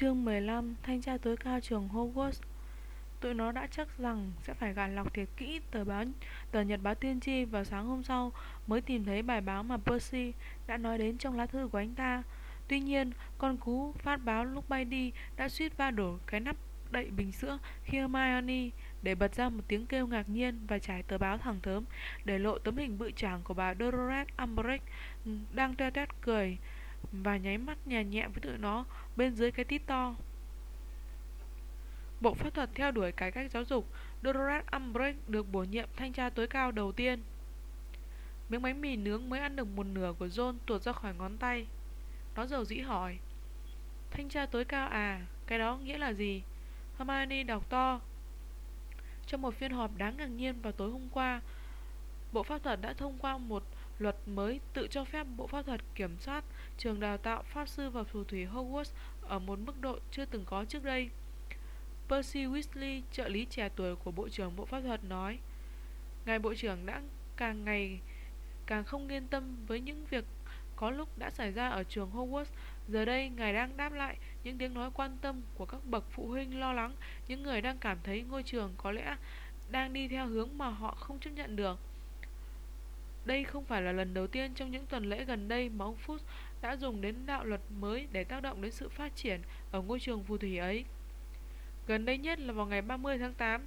Chương 15 Thanh tra tối cao trường Hogwarts Tụi nó đã chắc rằng sẽ phải gạt lọc thiệt kỹ tờ báo tờ nhật báo tiên tri vào sáng hôm sau mới tìm thấy bài báo mà Percy đã nói đến trong lá thư của anh ta. Tuy nhiên, con cú phát báo lúc bay đi đã suýt va đổ cái nắp đậy bình sữa khi Hermione để bật ra một tiếng kêu ngạc nhiên và trải tờ báo thẳng thớm để lộ tấm hình bự tràng của bà Dolores Umbridge ừ, đang toe tét cười và nháy mắt nhẹ nhẹ với tụi nó bên dưới cái tít to. Bộ pháp thuật theo đuổi cải cách giáo dục, Dolores Umbridge được bổ nhiệm thanh tra tối cao đầu tiên. Miếng bánh mì nướng mới ăn được một nửa của John tuột ra khỏi ngón tay. Nó dầu dĩ hỏi. Thanh tra tối cao à, cái đó nghĩa là gì? Hermione đọc to. Trong một phiên họp đáng ngạc nhiên vào tối hôm qua, Bộ Pháp thuật đã thông qua một luật mới tự cho phép Bộ Pháp thuật kiểm soát trường đào tạo Pháp sư và phù thủy Hogwarts ở một mức độ chưa từng có trước đây. Percy Weasley, trợ lý trẻ tuổi của Bộ trưởng Bộ Pháp thuật nói Ngài Bộ trưởng đã càng ngày càng không yên tâm với những việc có lúc đã xảy ra ở trường Hogwarts. Giờ đây, Ngài đang đáp lại những tiếng nói quan tâm của các bậc phụ huynh lo lắng, những người đang cảm thấy ngôi trường có lẽ đang đi theo hướng mà họ không chấp nhận được. Đây không phải là lần đầu tiên trong những tuần lễ gần đây mà ông Phúc đã dùng đến đạo luật mới để tác động đến sự phát triển ở ngôi trường phù thủy ấy. Gần đây nhất là vào ngày 30 tháng 8,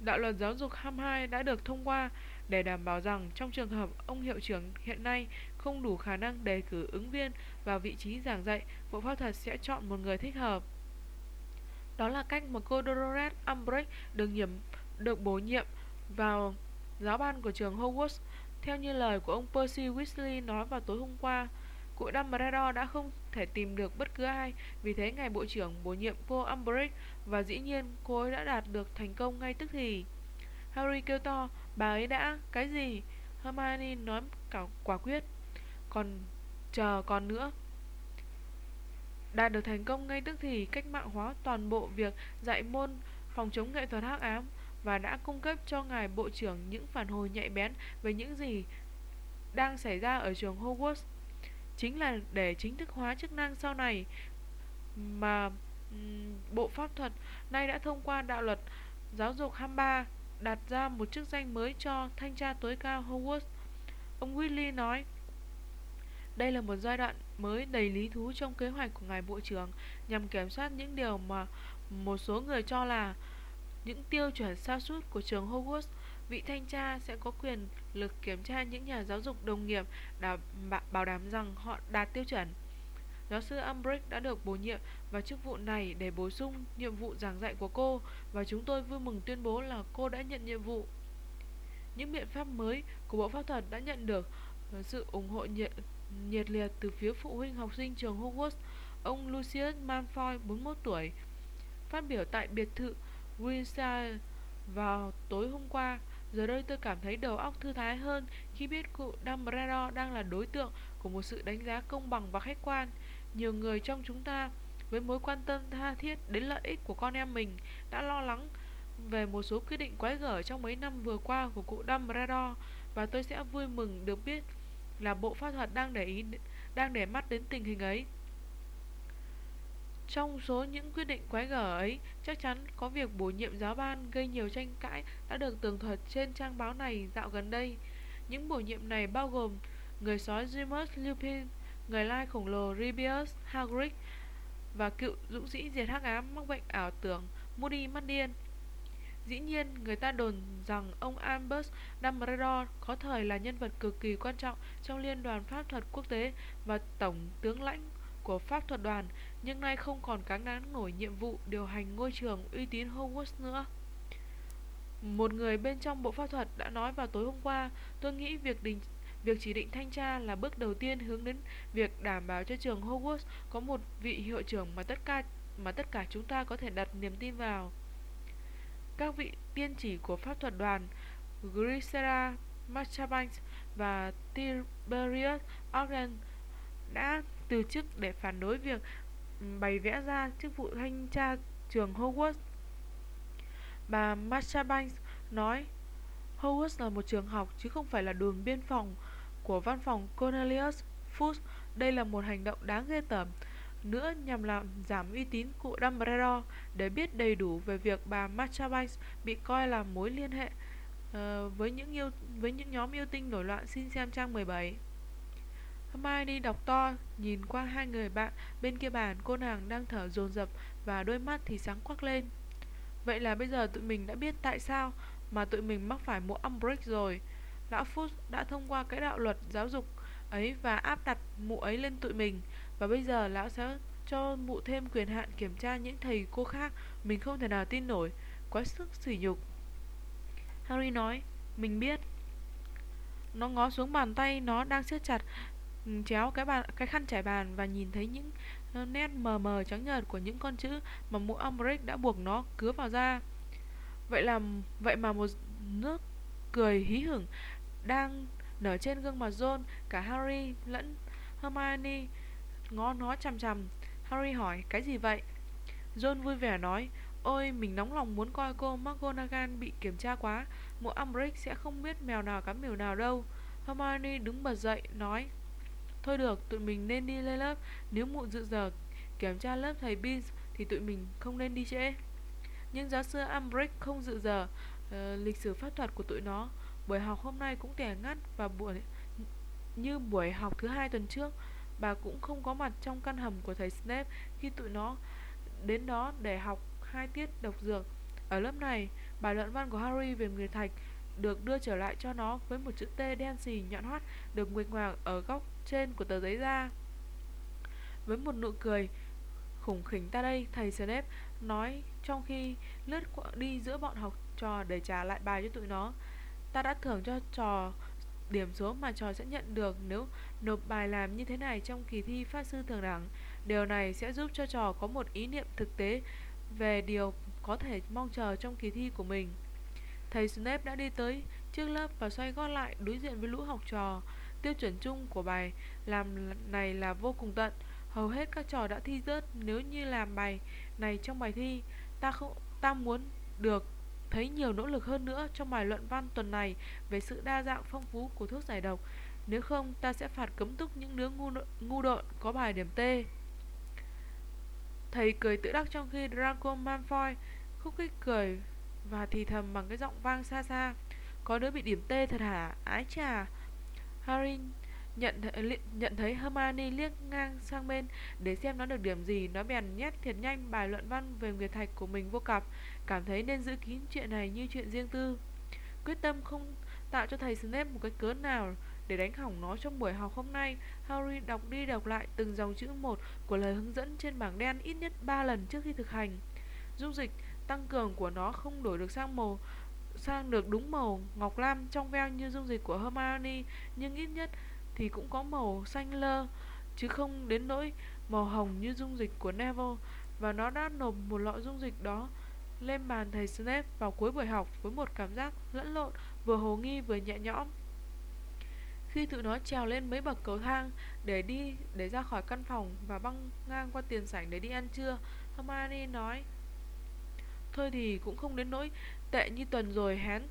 đạo luật giáo dục 22 đã được thông qua để đảm bảo rằng trong trường hợp ông hiệu trưởng hiện nay không đủ khả năng đề cử ứng viên vào vị trí giảng dạy, Bộ Pháp thuật sẽ chọn một người thích hợp. Đó là cách mà cô Dolores Umbridge được nhiệm được bổ nhiệm vào giáo ban của trường Hogwarts. Theo như lời của ông Percy Weasley nói vào tối hôm qua, cụ Dumbledore đã không thể tìm được bất cứ ai, vì thế ngài bộ trưởng bổ nhiệm cô Umbridge và dĩ nhiên cô ấy đã đạt được thành công ngay tức thì. Harry kêu to, bà ấy đã, cái gì? Hermione nói cả quả quyết. Còn chờ còn nữa. Đạt được thành công ngay tức thì cách mạng hóa toàn bộ việc dạy môn phòng chống nghệ thuật hắc ám và đã cung cấp cho ngài bộ trưởng những phản hồi nhạy bén về những gì đang xảy ra ở trường Hogwarts. Chính là để chính thức hóa chức năng sau này mà Bộ Pháp thuật nay đã thông qua đạo luật giáo dục 23 đặt ra một chức danh mới cho thanh tra tối cao Hogwarts. Ông Weasley nói, đây là một giai đoạn mới đầy lý thú trong kế hoạch của ngài bộ trưởng nhằm kiểm soát những điều mà một số người cho là những tiêu chuẩn sao sút của trường Hogwarts. Vị thanh tra sẽ có quyền lực kiểm tra những nhà giáo dục đồng nghiệp đã bảo đảm rằng họ đạt tiêu chuẩn. Giáo sư Umbridge đã được bổ nhiệm vào chức vụ này để bổ sung nhiệm vụ giảng dạy của cô và chúng tôi vui mừng tuyên bố là cô đã nhận nhiệm vụ. Những biện pháp mới của Bộ Pháp thuật đã nhận được ờ, sự ủng hộ nhiệt, nhiệt liệt từ phía phụ huynh học sinh trường Hogwarts. Ông Lucius Malfoy, 41 tuổi, phát biểu tại biệt thự Windsor vào tối hôm qua. Giờ đây tôi cảm thấy đầu óc thư thái hơn khi biết cụ Dumbledore đang là đối tượng của một sự đánh giá công bằng và khách quan. Nhiều người trong chúng ta với mối quan tâm tha thiết đến lợi ích của con em mình đã lo lắng về một số quyết định quái gở trong mấy năm vừa qua của cụ Dumbledore, và tôi sẽ vui mừng được biết là bộ pháp thuật đang để ý, đang để mắt đến tình hình ấy. Trong số những quyết định quái gở ấy, chắc chắn có việc bổ nhiệm giáo ban gây nhiều tranh cãi đã được tường thuật trên trang báo này dạo gần đây. Những bổ nhiệm này bao gồm người sói Remus Lupin, người lai khổng lồ Ribius Hagrid và cựu dũng sĩ diệt hắc ám mắc bệnh ảo tưởng Moody mắt điên. Dĩ nhiên, người ta đồn rằng ông Albus Dumbledore có thời là nhân vật cực kỳ quan trọng trong Liên đoàn Pháp thuật quốc tế và tổng tướng lãnh của Pháp thuật đoàn, nhưng nay không còn cáng đáng nổi nhiệm vụ điều hành ngôi trường uy tín Hogwarts nữa. Một người bên trong bộ pháp thuật đã nói vào tối hôm qua, tôi nghĩ việc đình Việc chỉ định thanh tra là bước đầu tiên hướng đến việc đảm bảo cho trường Hogwarts có một vị hiệu trưởng mà tất cả mà tất cả chúng ta có thể đặt niềm tin vào. Các vị tiên chỉ của pháp thuật đoàn Grisera Marchabans và Tiberius Ogden đã từ chức để phản đối việc bày vẽ ra chức vụ thanh tra trường Hogwarts. Bà Marsha Banks nói Hogwarts là một trường học chứ không phải là đồn biên phòng của văn phòng Cornelius Fudge. Đây là một hành động đáng ghê tởm. nữa nhằm làm giảm uy tín của Dumbledore để biết đầy đủ về việc bà Marsha Banks bị coi là mối liên hệ uh, với những yêu với những nhóm yêu tinh nổi loạn xin xem trang 17. Hermione đọc to, nhìn qua hai người bạn bên kia bàn, cô nàng đang thở dồn dập và đôi mắt thì sáng quắc lên. Vậy là bây giờ tụi mình đã biết tại sao mà tụi mình mắc phải mũ Umbridge rồi. Lão Fuchs đã thông qua cái đạo luật giáo dục ấy và áp đặt mụ ấy lên tụi mình và bây giờ lão sẽ cho mụ thêm quyền hạn kiểm tra những thầy cô khác mình không thể nào tin nổi quá sức sỉ nhục harry nói mình biết nó ngó xuống bàn tay nó đang siết chặt Ừ, chéo, cái bàn, cái khăn trải bàn và nhìn thấy những ờ, nét mờ mờ trắng nhợt của những con chữ mà mũ Umbridge đã buộc nó cứa vào da. Vậy là vậy mà một nước cười hí hửng đang nở trên gương mặt John, cả Harry lẫn Hermione ngó nó chằm chằm. Harry hỏi, cái gì vậy? John vui vẻ nói, Ôi, mình nóng lòng muốn coi cô McGonagall bị kiểm tra quá. Mụ Umbridge sẽ không biết mèo nào cắm mèo nào đâu. Hermione đứng bật dậy, nói Thôi được tụi mình nên đi lên lớp. Nếu muộn dự giờ kiểm tra lớp thầy Beans Thì tụi mình không nên đi trễ. Nhưng giáo sư Ambrick không dự giờ uh, Lịch sử pháp thuật của tụi nó. Buổi học hôm nay cũng tẻ ngắt Và buổi như buổi học thứ hai tuần trước Bà cũng không có mặt trong căn hầm của thầy Snape khi tụi nó đến đó để học hai tiết độc dược. Ở lớp này, bài luận văn của Harry về người thạch được đưa trở lại cho nó với một chữ T đen xì nhọn hoắt được nguyệt ngoạc ở góc trên của tờ giấy ra. Với một nụ cười khủng khỉnh ta đây, thầy Snape nói trong khi lướt đi giữa bọn học trò để trả lại bài cho tụi nó. Ta đã thưởng cho trò điểm số mà trò sẽ nhận được nếu nộp bài làm như thế này trong kỳ thi phát sư thường đẳng. Điều này sẽ giúp cho trò có một ý niệm thực tế về điều có thể mong chờ trong kỳ thi của mình. Thầy Snape đã đi tới trước lớp và xoay gót lại đối diện với lũ học trò. Tiêu chuẩn chung của bài làm này là vô cùng tận. Hầu hết các trò đã thi rớt nếu như làm bài này trong bài thi. Ta không ta muốn được thấy nhiều nỗ lực hơn nữa trong bài luận văn tuần này về sự đa dạng phong phú của thuốc giải độc. Nếu không, ta sẽ phạt cấm túc những đứa ngu, ngu độn có bài điểm T. Thầy cười tự đắc trong khi Draco Malfoy khúc khích cười và thì thầm bằng cái giọng vang xa xa. Có đứa bị điểm T thật hả? Ái chà. Harry nhận nhận thấy Hermione liếc ngang sang bên để xem nó được điểm gì, nó bèn nhét thiệt nhanh bài luận văn về Nguyệt Thạch của mình vô cặp, cảm thấy nên giữ kín chuyện này như chuyện riêng tư. Quyết tâm không tạo cho thầy Snape một cái cớ nào để đánh hỏng nó trong buổi học hôm nay. Harry đọc đi đọc lại từng dòng chữ một của lời hướng dẫn trên bảng đen ít nhất 3 lần trước khi thực hành. Dung dịch tăng cường của nó không đổi được sang màu sang được đúng màu ngọc lam trong veo như dung dịch của Hermione, nhưng ít nhất thì cũng có màu xanh lơ chứ không đến nỗi màu hồng như dung dịch của Neville và nó đã nộp một lọ dung dịch đó lên bàn thầy Snape vào cuối buổi học với một cảm giác lẫn lộn vừa hồ nghi vừa nhẹ nhõm. Khi tụi nó trèo lên mấy bậc cầu thang để đi để ra khỏi căn phòng và băng ngang qua tiền sảnh để đi ăn trưa, Hermione nói: "Thôi thì cũng không đến nỗi tệ như tuần rồi hén,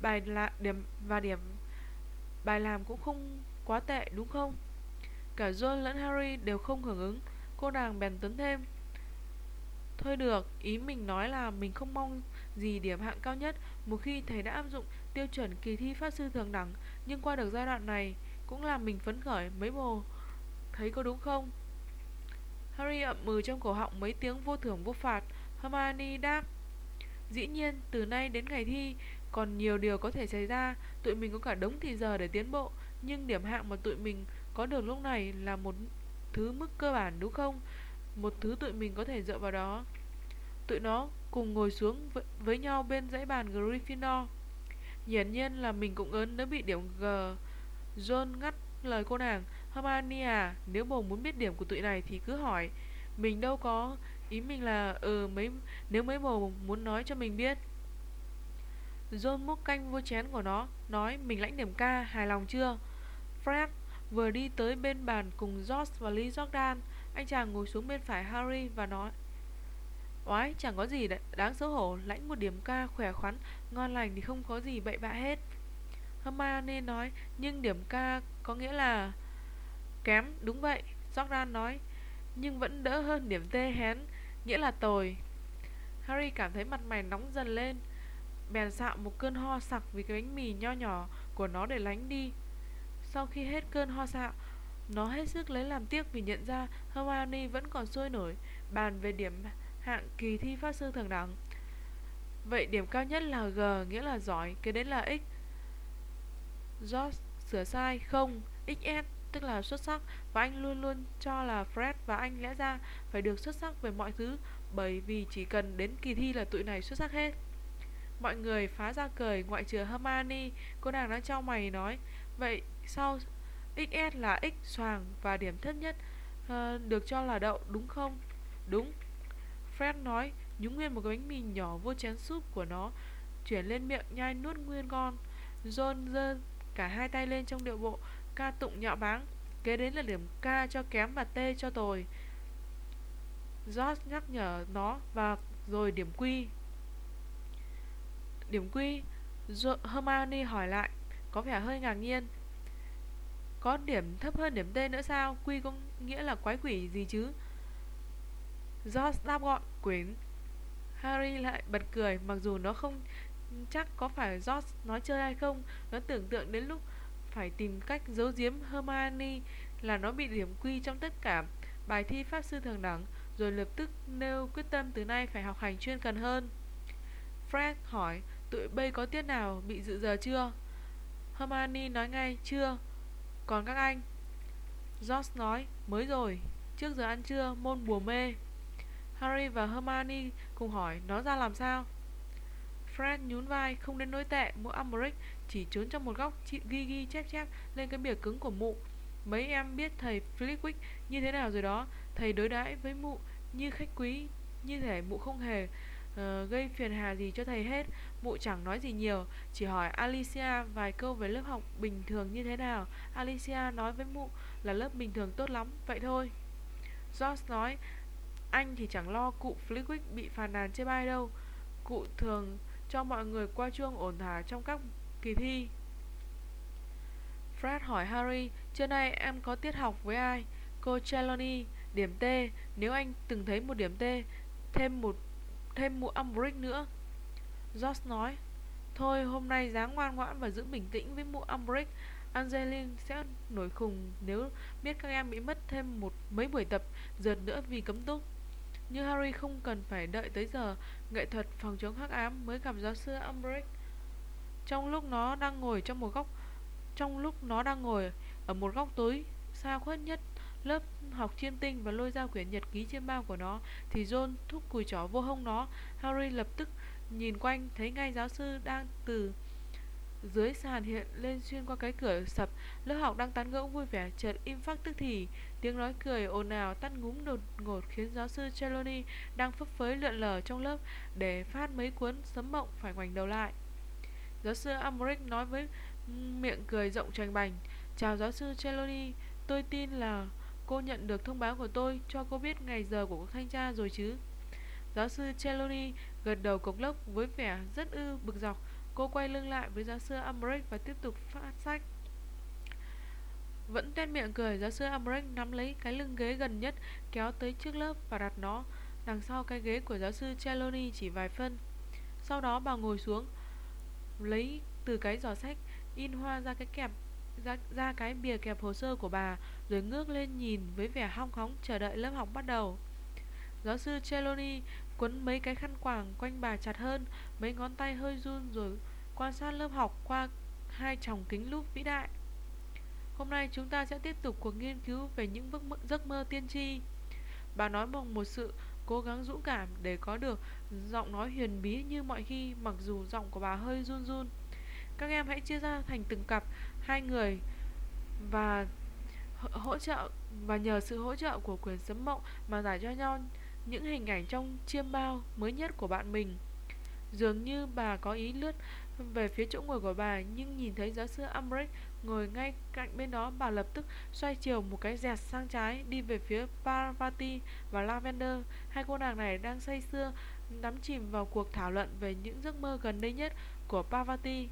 bài là điểm và điểm bài làm cũng không quá tệ đúng không? Cả John lẫn Harry đều không hưởng ứng. Cô nàng bèn tấn thêm. Thôi được, ý mình nói là mình không mong gì điểm hạng cao nhất. Một khi thầy đã áp dụng tiêu chuẩn kỳ thi phát sư thường đẳng Nhưng qua được giai đoạn này Cũng làm mình phấn khởi mấy bồ. Thấy có đúng không? Harry ậm mừ trong cổ họng mấy tiếng vô thưởng vô phạt. Hermione đáp. Dĩ nhiên, từ nay đến ngày thi Còn nhiều điều có thể xảy ra Tụi mình có cả đống thì giờ để tiến bộ nhưng điểm hạng mà tụi mình có được lúc này là một thứ mức cơ bản đúng không? Một thứ tụi mình có thể dựa vào đó. Tụi nó cùng ngồi xuống với, với nhau bên dãy bàn Gryffindor. Hiển nhiên là mình cũng ớn nếu bị điểm G. John ngắt lời cô nàng. Hermione à, nếu bồ muốn biết điểm của tụi này thì cứ hỏi. Mình đâu có, ý mình là ừ mấy nếu mấy bồ muốn nói cho mình biết. John múc canh vô chén của nó, nói mình lãnh điểm ca, hài lòng chưa? Fred vừa đi tới bên bàn cùng George và Lee Jordan. Anh chàng ngồi xuống bên phải Harry và nói Oái, chẳng có gì đáng xấu hổ, lãnh một điểm ca khỏe khoắn, ngon lành thì không có gì bậy bạ hết. Hermione nói, nhưng điểm ca có nghĩa là kém, đúng vậy. Jordan nói, Nhưng vẫn đỡ hơn điểm T hén Nghĩa là tồi. Harry cảm thấy mặt mày nóng dần lên. Bèn xạo một cơn ho sặc Vì cái bánh mì nho nhỏ của nó để lánh đi. Sau khi hết cơn ho sạo Nó hết sức lấy làm tiếc Vì nhận ra Hermione vẫn còn sôi nổi, Bàn về điểm hạng kỳ thi phát sư thường đẳng. Vậy điểm cao nhất là G, Nghĩa là giỏi, Kế đến là X. George sửa sai, không. XS tức là xuất sắc và anh luôn luôn cho là Fred và anh lẽ ra phải được xuất sắc về mọi thứ bởi vì chỉ cần đến kỳ thi là tụi này xuất sắc hết. Mọi người phá ra cười ngoại trừ Hermione, cô nàng đã trao mày nói, vậy sau XS là X xoàng và điểm thấp nhất uh, được cho là đậu đúng không? Đúng. Fred nói, nhúng nguyên một cái bánh mì nhỏ vô chén súp của nó, chuyển lên miệng nhai nuốt nguyên con. John giơ cả hai tay lên trong điệu bộ ca tụng nhạo báng kế đến là điểm K cho kém và t cho tồi. George nhắc nhở nó và rồi điểm quy điểm quy Hermione hỏi lại, có vẻ hơi ngạc nhiên. Có điểm thấp hơn điểm T nữa sao? Quy có nghĩa là quái quỷ gì chứ? George đáp gọn quyển Harry lại bật cười, Mặc dù nó không chắc có phải George nói chơi hay không, Nó tưởng tượng đến lúc phải tìm cách giấu giếm Hermione là nó bị điểm quy trong tất cả bài thi pháp sư thường đẳng rồi lập tức nêu quyết tâm từ nay phải học hành chuyên cần hơn. Fred hỏi tụi bay có tiết nào bị dự giờ chưa? Hermione nói ngay chưa. Còn các anh? George nói mới rồi, trước giờ ăn trưa môn bùa mê. Harry và Hermione cùng hỏi nó ra làm sao? Fred nhún vai không đến nỗi tệ Mỗi Umbridge chỉ trốn trong một góc chị ghi ghi chép chép lên cái bìa cứng của mụ. Mấy em biết thầy Flitwick như thế nào rồi đó. Thầy đối đãi với mụ như khách quý Như thể mụ không hề uh, gây phiền hà gì cho thầy hết. Mụ chẳng nói gì nhiều Chỉ hỏi Alicia vài câu về lớp học bình thường như thế nào. Alicia nói với mụ là lớp bình thường tốt lắm Vậy thôi. George nói Anh thì chẳng lo cụ Flitwick bị phàn nàn chê bai đâu. Cụ thường cho mọi người qua chuông ổn thỏa trong các kỳ thi. Fred hỏi Harry, trưa nay em có tiết học với ai? Cô Trelawney, điểm T, nếu anh từng thấy một điểm T, thêm một thêm một Umbridge nữa. George nói, thôi hôm nay dáng ngoan ngoãn và giữ bình tĩnh với mụ Umbridge. Angeline sẽ nổi khùng nếu biết các em bị mất thêm một mấy buổi tập dượt nữa vì cấm túc. Nhưng Harry không cần phải đợi tới giờ nghệ thuật phòng chống hắc ám mới gặp giáo sư Umbridge. Trong lúc nó đang ngồi trong một góc, trong lúc nó đang ngồi ở một góc tối xa khuất nhất, lớp học chiêm tinh và lôi ra quyển nhật ký chiêm bao của nó, thì John thúc cùi chó vô hông nó. Harry lập tức nhìn quanh, thấy ngay giáo sư đang từ dưới sàn hiện lên xuyên qua cái cửa sập lớp học đang tán gẫu vui vẻ, chợt im phắc tức thì tiếng nói cười ồn ào tắt ngúm đột ngột khiến giáo sư Trelawney đang phấp phới lượn lờ trong lớp để phát mấy cuốn sấm mộng phải ngoảnh đầu lại giáo sư Umbridge nói với miệng cười rộng trành bành chào giáo sư celoni tôi tin là cô nhận được thông báo của tôi cho cô biết ngày giờ của cuộc thanh tra rồi chứ giáo sư celoni gật đầu cộc lốc với vẻ rất ư bực dọc Cô quay lưng lại với giáo sư Umbridge và tiếp tục phát sách. Vẫn tên miệng cười, giáo sư Umbridge nắm lấy cái lưng ghế gần nhất, kéo tới trước lớp và đặt nó đằng sau cái ghế của giáo sư celoni chỉ vài phân. Sau đó bà ngồi xuống, lấy từ cái giỏ sách in hoa ra cái kẹp ra, ra cái bìa kẹp hồ sơ của bà rồi ngước lên nhìn với vẻ hong hóng chờ đợi lớp học bắt đầu. Giáo sư celoni quấn mấy cái khăn quàng quanh bà chặt hơn, mấy ngón tay hơi run rồi quan sát lớp học qua hai tròng kính lúp vĩ đại. Hôm nay chúng ta sẽ tiếp tục cuộc nghiên cứu về những giấc mơ tiên tri. Bà nói bằng một sự cố gắng dũng cảm để có được giọng nói huyền bí như mọi khi, mặc dù giọng của bà hơi run run. Các em hãy chia ra thành từng cặp, hai người, và hỗ trợ, và nhờ sự hỗ trợ của quyền sấm mộng mà giải cho nhau những hình ảnh trong chiêm bao mới nhất của bạn mình. Dường như bà có ý lướt về phía chỗ ngồi của bà, nhưng nhìn thấy giáo sư Umbridge ngồi ngay cạnh bên đó, bà lập tức xoay chiều một cái dẹt sang trái, đi về phía Parvati và Lavender. Hai cô nàng này đang say sưa đắm chìm vào cuộc thảo luận về những giấc mơ gần đây nhất của Parvati.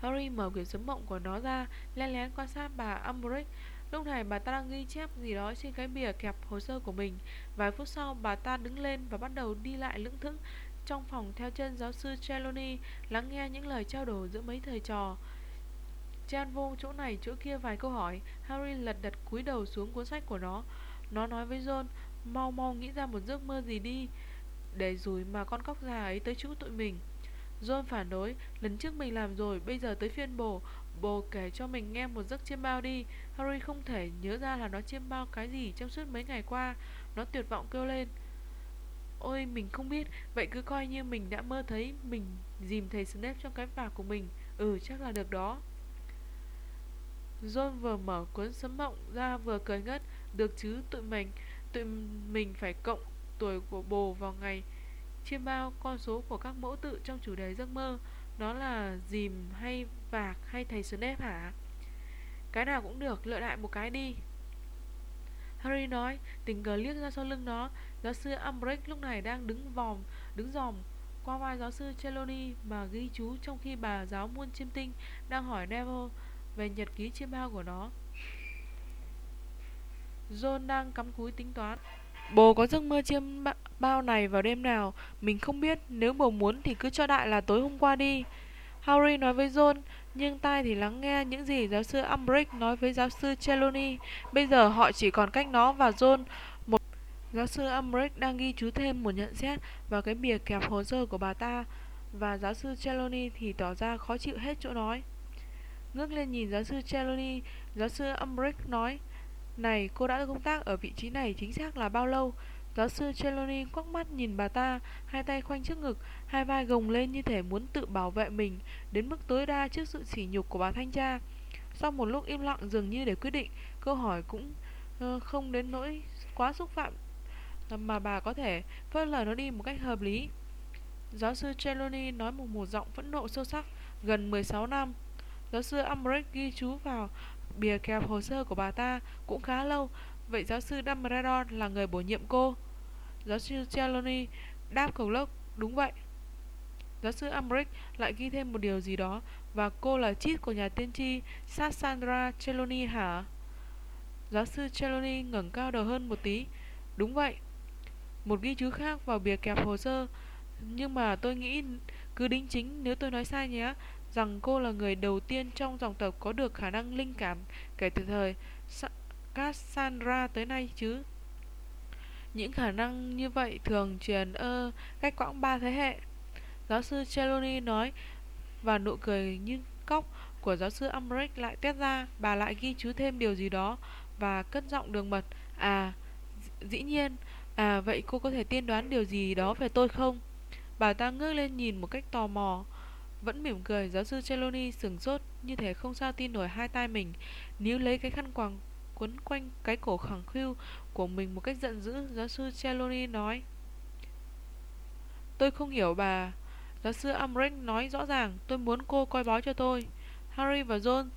Harry mở quyển sấm mộng của nó ra, lén lén quan sát bà Umbridge Lúc này bà ta đang ghi chép gì đó trên cái bìa kẹp hồ sơ của mình. Vài phút sau bà ta đứng lên và bắt đầu đi lại lững thững Trong phòng theo chân giáo sư Trelawney Lắng nghe những lời trao đổi giữa mấy thầy trò. Chan vô chỗ này chỗ kia vài câu hỏi Harry lật đật cúi đầu xuống cuốn sách của nó. Nó nói với John Mau mau nghĩ ra một giấc mơ gì đi. Để rủi mà con cóc già ấy tới chỗ tụi mình. John phản đối, Lần trước mình làm rồi, Bây giờ tới phiên bồ Bồ kể cho mình nghe một giấc chiêm bao đi. Harry không thể nhớ ra là nó chiêm bao cái gì Trong suốt mấy ngày qua. Nó tuyệt vọng kêu lên. Ôi, mình không biết, Vậy cứ coi như mình đã mơ thấy Mình dìm thầy Snape trong cái vạc của mình. Ừ chắc là được đó. John vừa mở cuốn sấm mộng ra vừa cười ngất. Được chứ, tụi mình Tụi mình phải cộng tuổi của bồ vào ngày Chiêm bao con số của các mẫu tự trong chủ đề giấc mơ Nó là dìm hay vạc hay thầy Snape hả? Cái nào cũng được, lựa đại một cái đi Harry nói, tình cờ liếc ra sau lưng nó Giáo sư Umbridge lúc này đang đứng vòm, đứng dòm qua vai giáo sư Trelawney mà ghi chú trong khi bà giáo muôn chiêm tinh đang hỏi Neville về nhật ký chiêm bao của nó. John đang cắm cúi tính toán. Bố có giấc mơ chiêm bao này vào đêm nào, mình không biết, nếu bố muốn thì cứ cho đại là tối hôm qua đi. Harry nói với John, nhưng tai thì lắng nghe những gì giáo sư Umbridge nói với giáo sư Trelawney. Bây giờ họ chỉ còn cách nó và John. Một giáo sư Umbridge đang ghi chú thêm một nhận xét vào cái bìa kẹp hồ sơ của bà ta và giáo sư Trelawney thì tỏ ra khó chịu hết chỗ nói. Ngước lên nhìn giáo sư Trelawney, giáo sư Umbridge nói, này, cô đã công tác ở vị trí này chính xác là bao lâu? Giáo sư Trelawney quắc mắt nhìn bà ta, hai tay khoanh trước ngực, hai vai gồng lên như thể muốn tự bảo vệ mình, đến mức tối đa trước sự sỉ nhục của bà thanh tra. Sau một lúc im lặng dường như để quyết định, câu hỏi cũng uh, không đến nỗi quá xúc phạm ờ, mà bà có thể phớt lờ nó đi một cách hợp lý. Giáo sư Trelawney nói một một giọng phẫn nộ sâu sắc, gần 16 năm. Giáo sư Umbridge ghi chú vào bìa kẹp hồ sơ của bà ta cũng khá lâu. Vậy giáo sư Dumbledore là người bổ nhiệm cô? Giáo sư Trelawney đáp cầu lốc, đúng vậy. Giáo sư Umbridge lại ghi thêm một điều gì đó và cô là chít của nhà tiên tri Sassandra Trelawney hả? Giáo sư Trelawney ngẩng cao đầu hơn một tí. Đúng vậy. Một ghi chú khác vào bìa kẹp hồ sơ. Nhưng mà tôi nghĩ cứ đính chính nếu tôi nói sai nhé rằng cô là người đầu tiên trong dòng tộc có được khả năng linh cảm kể từ thời Cassandra tới nay chứ. Những khả năng như vậy thường truyền ơ cách quãng ba thế hệ. Giáo sư Celoni nói và nụ cười như cóc của giáo sư Umbridge lại tiết ra. Bà lại ghi chú thêm điều gì đó và cất giọng đường mật. À, dĩ nhiên. À, vậy cô có thể tiên đoán điều gì đó về tôi không? Bà ta ngước lên nhìn một cách tò mò. Vẫn mỉm cười, giáo sư Trelawney sửng sốt như thể không sao tin nổi hai tay mình. Níu lấy cái khăn quàng quấn quanh cái cổ khẳng khiu của mình một cách giận dữ, giáo sư Trelawney nói. Tôi không hiểu bà. Giáo sư Amrick nói rõ ràng, tôi muốn cô coi bói cho tôi. Harry và John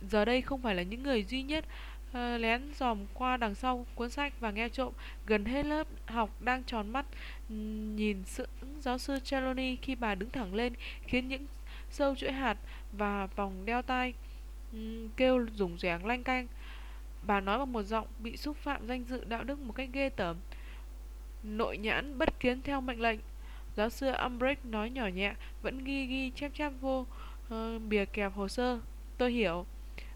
giờ đây không phải là những người duy nhất uh, lén dòm qua đằng sau cuốn sách và nghe trộm. Gần hết lớp học đang tròn mắt nhìn sự giáo sư Trelawney khi bà đứng thẳng lên khiến những sâu chuỗi hạt và vòng đeo tai ừ, kêu rủng rẻng lanh canh. Bà nói bằng một giọng bị xúc phạm danh dự đạo đức một cách ghê tởm. Nội nhãn bất kiến theo mệnh lệnh. Giáo sư Umbridge nói nhỏ nhẹ, vẫn ghi ghi chép chép vô uh, bìa kẹp hồ sơ. Tôi hiểu.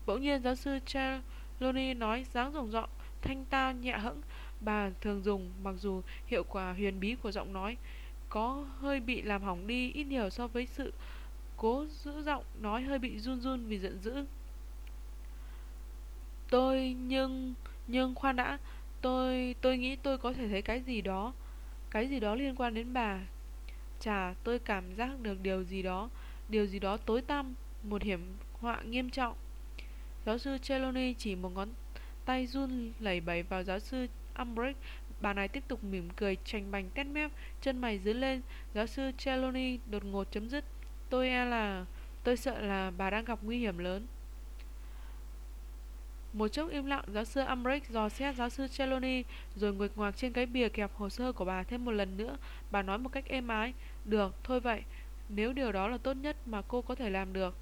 Bỗng nhiên giáo sư Trelawney nói dáng rồng rộng, thanh tao nhẹ hững. Bà thường dùng, mặc dù hiệu quả huyền bí của giọng nói có hơi bị làm hỏng đi ít nhiều so với sự cố giữ giọng nói hơi bị run run vì giận dữ. Tôi nhưng nhưng khoan đã, tôi tôi nghĩ tôi có thể thấy cái gì đó, cái gì đó liên quan đến bà. Chà, tôi cảm giác được điều gì đó, điều gì đó tối tăm, một hiểm họa nghiêm trọng. Giáo sư celoni chỉ một ngón tay run lẩy bẩy vào giáo sư Umbridge. Bà này tiếp tục mỉm cười chành bành tét mép, chân mày dưới lên. Giáo sư Trelawney đột ngột chấm dứt. Tôi e là... Tôi sợ là bà đang gặp nguy hiểm lớn. Một chốc im lặng, giáo sư Umbridge dò xét giáo sư Trelawney rồi nguệch ngoạc trên cái bìa kẹp hồ sơ của bà thêm một lần nữa. Bà nói một cách êm ái, được, thôi vậy, nếu điều đó là tốt nhất mà cô có thể làm được.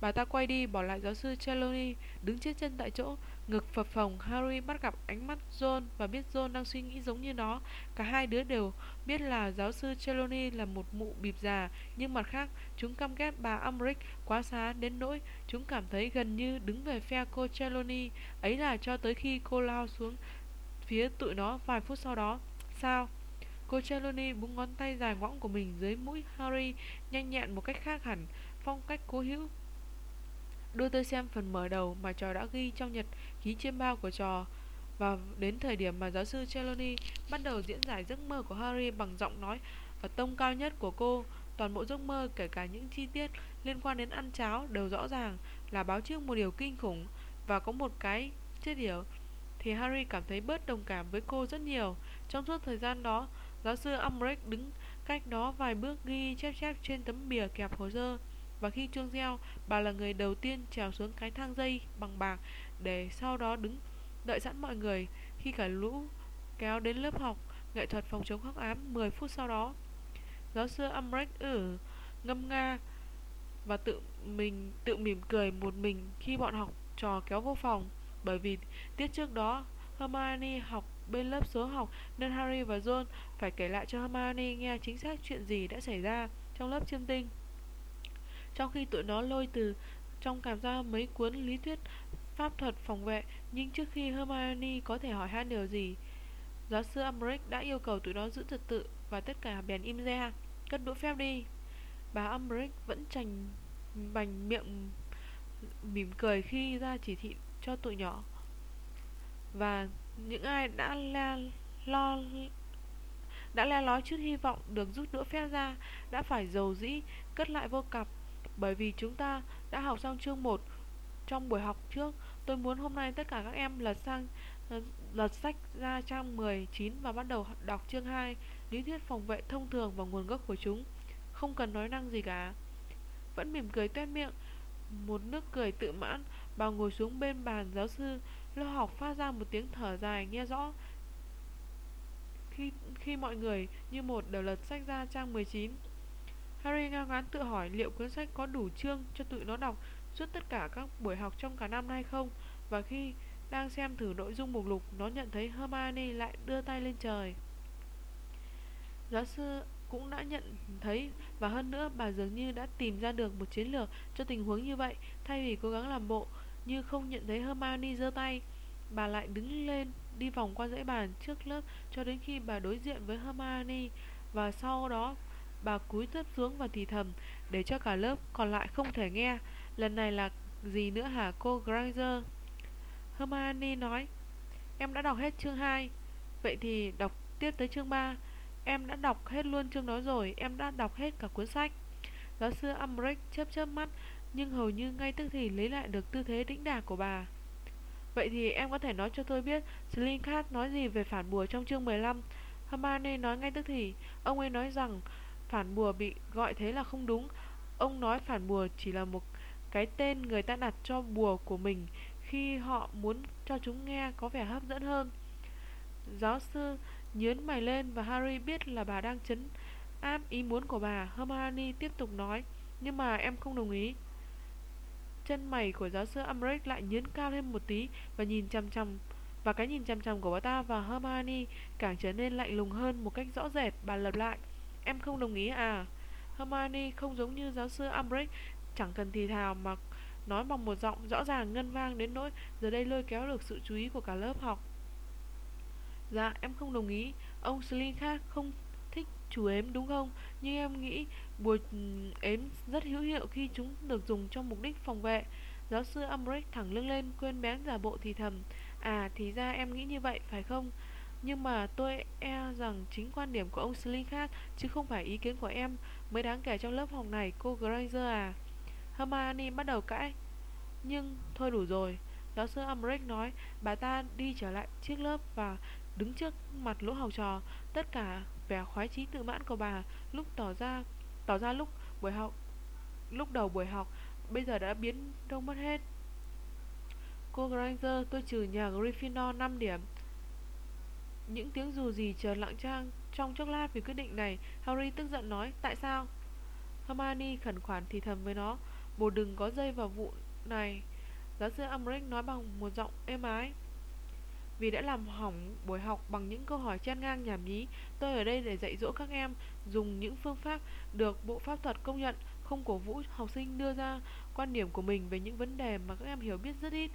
Bà ta quay đi bỏ lại giáo sư Trelawney đứng chết chân tại chỗ, ngực phập phồng. Harry bắt gặp ánh mắt John và biết John đang suy nghĩ giống như nó. Cả hai đứa đều biết là giáo sư Trelawney là một mụ bịp già, nhưng mặt khác, chúng căm ghét bà Umbridge quá xá đến nỗi chúng cảm thấy gần như đứng về phe cô Trelawney. Ấy là cho tới khi cô lao xuống phía tụi nó vài phút sau đó. Sao? Cô Trelawney búng ngón tay dài ngoõng của mình dưới mũi Harry nhanh nhẹn một cách khác hẳn, phong cách cố hữu Đưa tôi xem phần mở đầu mà trò đã ghi trong nhật ký chiêm bao của trò. Và đến thời điểm mà giáo sư Trelawney bắt đầu diễn giải giấc mơ của Harry bằng giọng nói ở tông cao nhất của cô Toàn bộ giấc mơ kể cả những chi tiết liên quan đến ăn cháo đều rõ ràng là báo trước một điều kinh khủng. Và có một cái chết hiểu thì Harry cảm thấy bớt đồng cảm với cô rất nhiều. Trong suốt thời gian đó, giáo sư Umbridge đứng cách đó vài bước ghi chép chép trên tấm bìa kẹp hồ sơ và khi chuông reo, bà là người đầu tiên trèo xuống cái thang dây bằng bạc để sau đó đứng đợi sẵn mọi người khi cả lũ kéo đến lớp học nghệ thuật phòng chống hắc ám 10 phút sau đó. Giáo sư Amrek ở ngâm nga và tự mình tự mỉm cười một mình khi bọn học trò kéo vô phòng bởi vì tiết trước đó Hermione học bên lớp số học nên Harry và Ron phải kể lại cho Hermione nghe chính xác chuyện gì đã xảy ra trong lớp chiêm tinh. Trong khi tụi nó lôi từ trong cảm ra mấy cuốn lý thuyết pháp thuật phòng vệ, Nhưng trước khi Hermione có thể hỏi han điều gì, Giáo sư Umbridge đã yêu cầu tụi nó giữ trật tự Và tất cả bèn im re Cất đũa phép đi. Bà Umbridge vẫn chành bành miệng mỉm cười khi ra chỉ thị cho tụi nhỏ. Và những ai đã le lo, đã le lói chút hy vọng được rút đũa phép ra, đã phải dầu dĩ cất lại vô cặp bởi vì chúng ta đã học xong chương 1 trong buổi học trước, tôi muốn hôm nay tất cả các em lật sang ờ, lật sách ra trang 19 và bắt đầu đọc chương 2, lý thuyết phòng vệ thông thường và nguồn gốc của chúng. Không cần nói năng gì cả. Vẫn mỉm cười tuét miệng, một nước cười tự mãn, bà ngồi xuống bên bàn giáo sư, lớp học phát ra một tiếng thở dài nghe rõ. Khi khi mọi người như một đều lật sách ra trang 19 Harry ngao ngán tự hỏi liệu cuốn sách có đủ chương cho tụi nó đọc suốt tất cả các buổi học trong cả năm nay không? Và khi đang xem thử nội dung mục lục, Nó nhận thấy Hermione lại đưa tay lên trời. Giáo sư cũng đã nhận thấy, Và hơn nữa, bà dường như đã tìm ra được một chiến lược cho tình huống như vậy. Thay vì cố gắng làm bộ như không nhận thấy Hermione giơ tay, Bà lại đứng lên, đi vòng qua dãy bàn trước lớp cho đến khi bà đối diện với Hermione. Và sau đó Bà cúi thấp xuống và thì thầm, Để cho cả lớp còn lại không thể nghe. Lần này là gì nữa hả, cô Granger? Hermione nói, Em đã đọc hết chương 2 Vậy thì đọc tiếp tới chương 3 Em đã đọc hết luôn chương đó rồi. Em đã đọc hết cả cuốn sách. Giáo sư Umbridge chớp chớp mắt, Nhưng hầu như ngay tức thì lấy lại được tư thế đĩnh đạc của bà. Vậy thì em có thể nói cho tôi biết Slinkat nói gì về phản bùa trong chương 15 Hermione nói ngay tức thì, Ông ấy nói rằng Phản bùa bị gọi thế là không đúng. Ông nói phản bùa chỉ là một cái tên người ta đặt cho bùa của mình Khi họ muốn cho chúng nghe có vẻ hấp dẫn hơn. Giáo sư nhớn mày lên và Harry biết là bà đang chấn áp ý muốn của bà. Hermione tiếp tục nói, Nhưng mà em không đồng ý. Chân mày của giáo sư Umbridge lại nhớn cao lên một tí Và nhìn chăm chăm Và cái nhìn chăm chăm của bà ta và Hermione Càng trở nên lạnh lùng hơn một cách rõ rệt. Bà lặp lại Em không đồng ý à? Hermione không giống như giáo sư Umbridge. Chẳng cần thì thào mà nói bằng một giọng rõ ràng ngân vang đến nỗi Giờ đây lôi kéo được sự chú ý của cả lớp học. Dạ em không đồng ý. Ông Slinkhart không thích chú ếm, đúng không? Nhưng em nghĩ bùa ếm rất hữu hiệu khi chúng được dùng cho mục đích phòng vệ. Giáo sư Umbridge thẳng lưng lên, quên bén giả bộ thì thầm. À thì ra em nghĩ như vậy, phải không? Nhưng mà tôi e rằng chính quan điểm của ông Slinkhart chứ không phải ý kiến của em mới đáng kể trong lớp học này, cô Granger à. Hermione bắt đầu cãi. Nhưng thôi đủ rồi. Giáo sư Amrick nói, bà ta đi trở lại chiếc lớp và đứng trước mặt lũ học trò. Tất cả vẻ khoái chí tự mãn của bà lúc tỏ ra tỏ ra lúc buổi học lúc đầu buổi học bây giờ đã biến đâu mất hết. Cô Granger, tôi trừ nhà Gryffindor 5 điểm. Những tiếng dù gì chờ lặng trang trong chốc lát vì quyết định này, Harry tức giận nói, Tại sao? Hermione khẩn khoản thì thầm với nó, Bồ đừng có dây vào vụ này Giáo sư Umbridge nói bằng một giọng êm ái, Vì đã làm hỏng buổi học bằng những câu hỏi chen ngang nhảm nhí, Tôi ở đây để dạy dỗ các em Dùng những phương pháp được Bộ Pháp thuật công nhận Không cổ vũ học sinh đưa ra quan điểm của mình về những vấn đề mà các em hiểu biết rất ít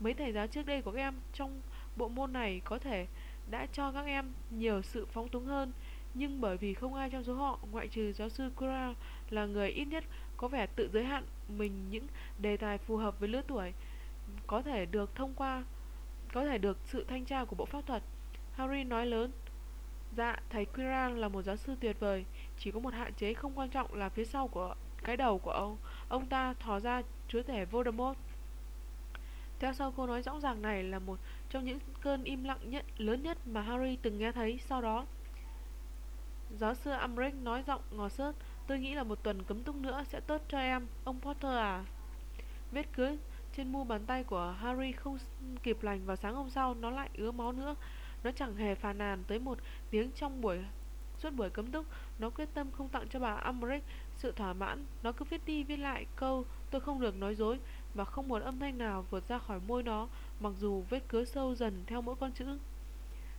Mấy thầy giáo trước đây của các em trong bộ môn này có thể đã cho các em nhiều sự phóng túng hơn. Nhưng bởi vì không ai trong số họ, ngoại trừ giáo sư Kura là người ít nhất có vẻ tự giới hạn mình những đề tài phù hợp với lứa tuổi, có thể được thông qua, có thể được sự thanh tra của bộ pháp thuật. Harry nói lớn dạ thầy Quirrell là một giáo sư tuyệt vời, chỉ có một hạn chế không quan trọng là phía sau của cái đầu của ông. Ông ta thò ra chúa tể Voldemort theo sau câu nói rõ ràng này là một trong những cơn im lặng nhất, lớn nhất mà Harry từng nghe thấy. Sau đó, Giáo sư Umbridge nói giọng ngò sớt, Tôi nghĩ là một tuần cấm túc nữa sẽ tốt cho em, Ông Potter à. Vết cưới trên mu bàn tay của Harry không kịp lành vào sáng hôm sau, Nó lại ứa máu nữa. Nó chẳng hề phàn nàn tới một tiếng trong buổi, Suốt buổi cấm túc. Nó quyết tâm không tặng cho bà Umbridge sự thỏa mãn. Nó cứ viết đi viết lại câu, Tôi không được nói dối. Và không một âm thanh nào vượt ra khỏi môi nó, Mặc dù vết cứa sâu dần theo mỗi con chữ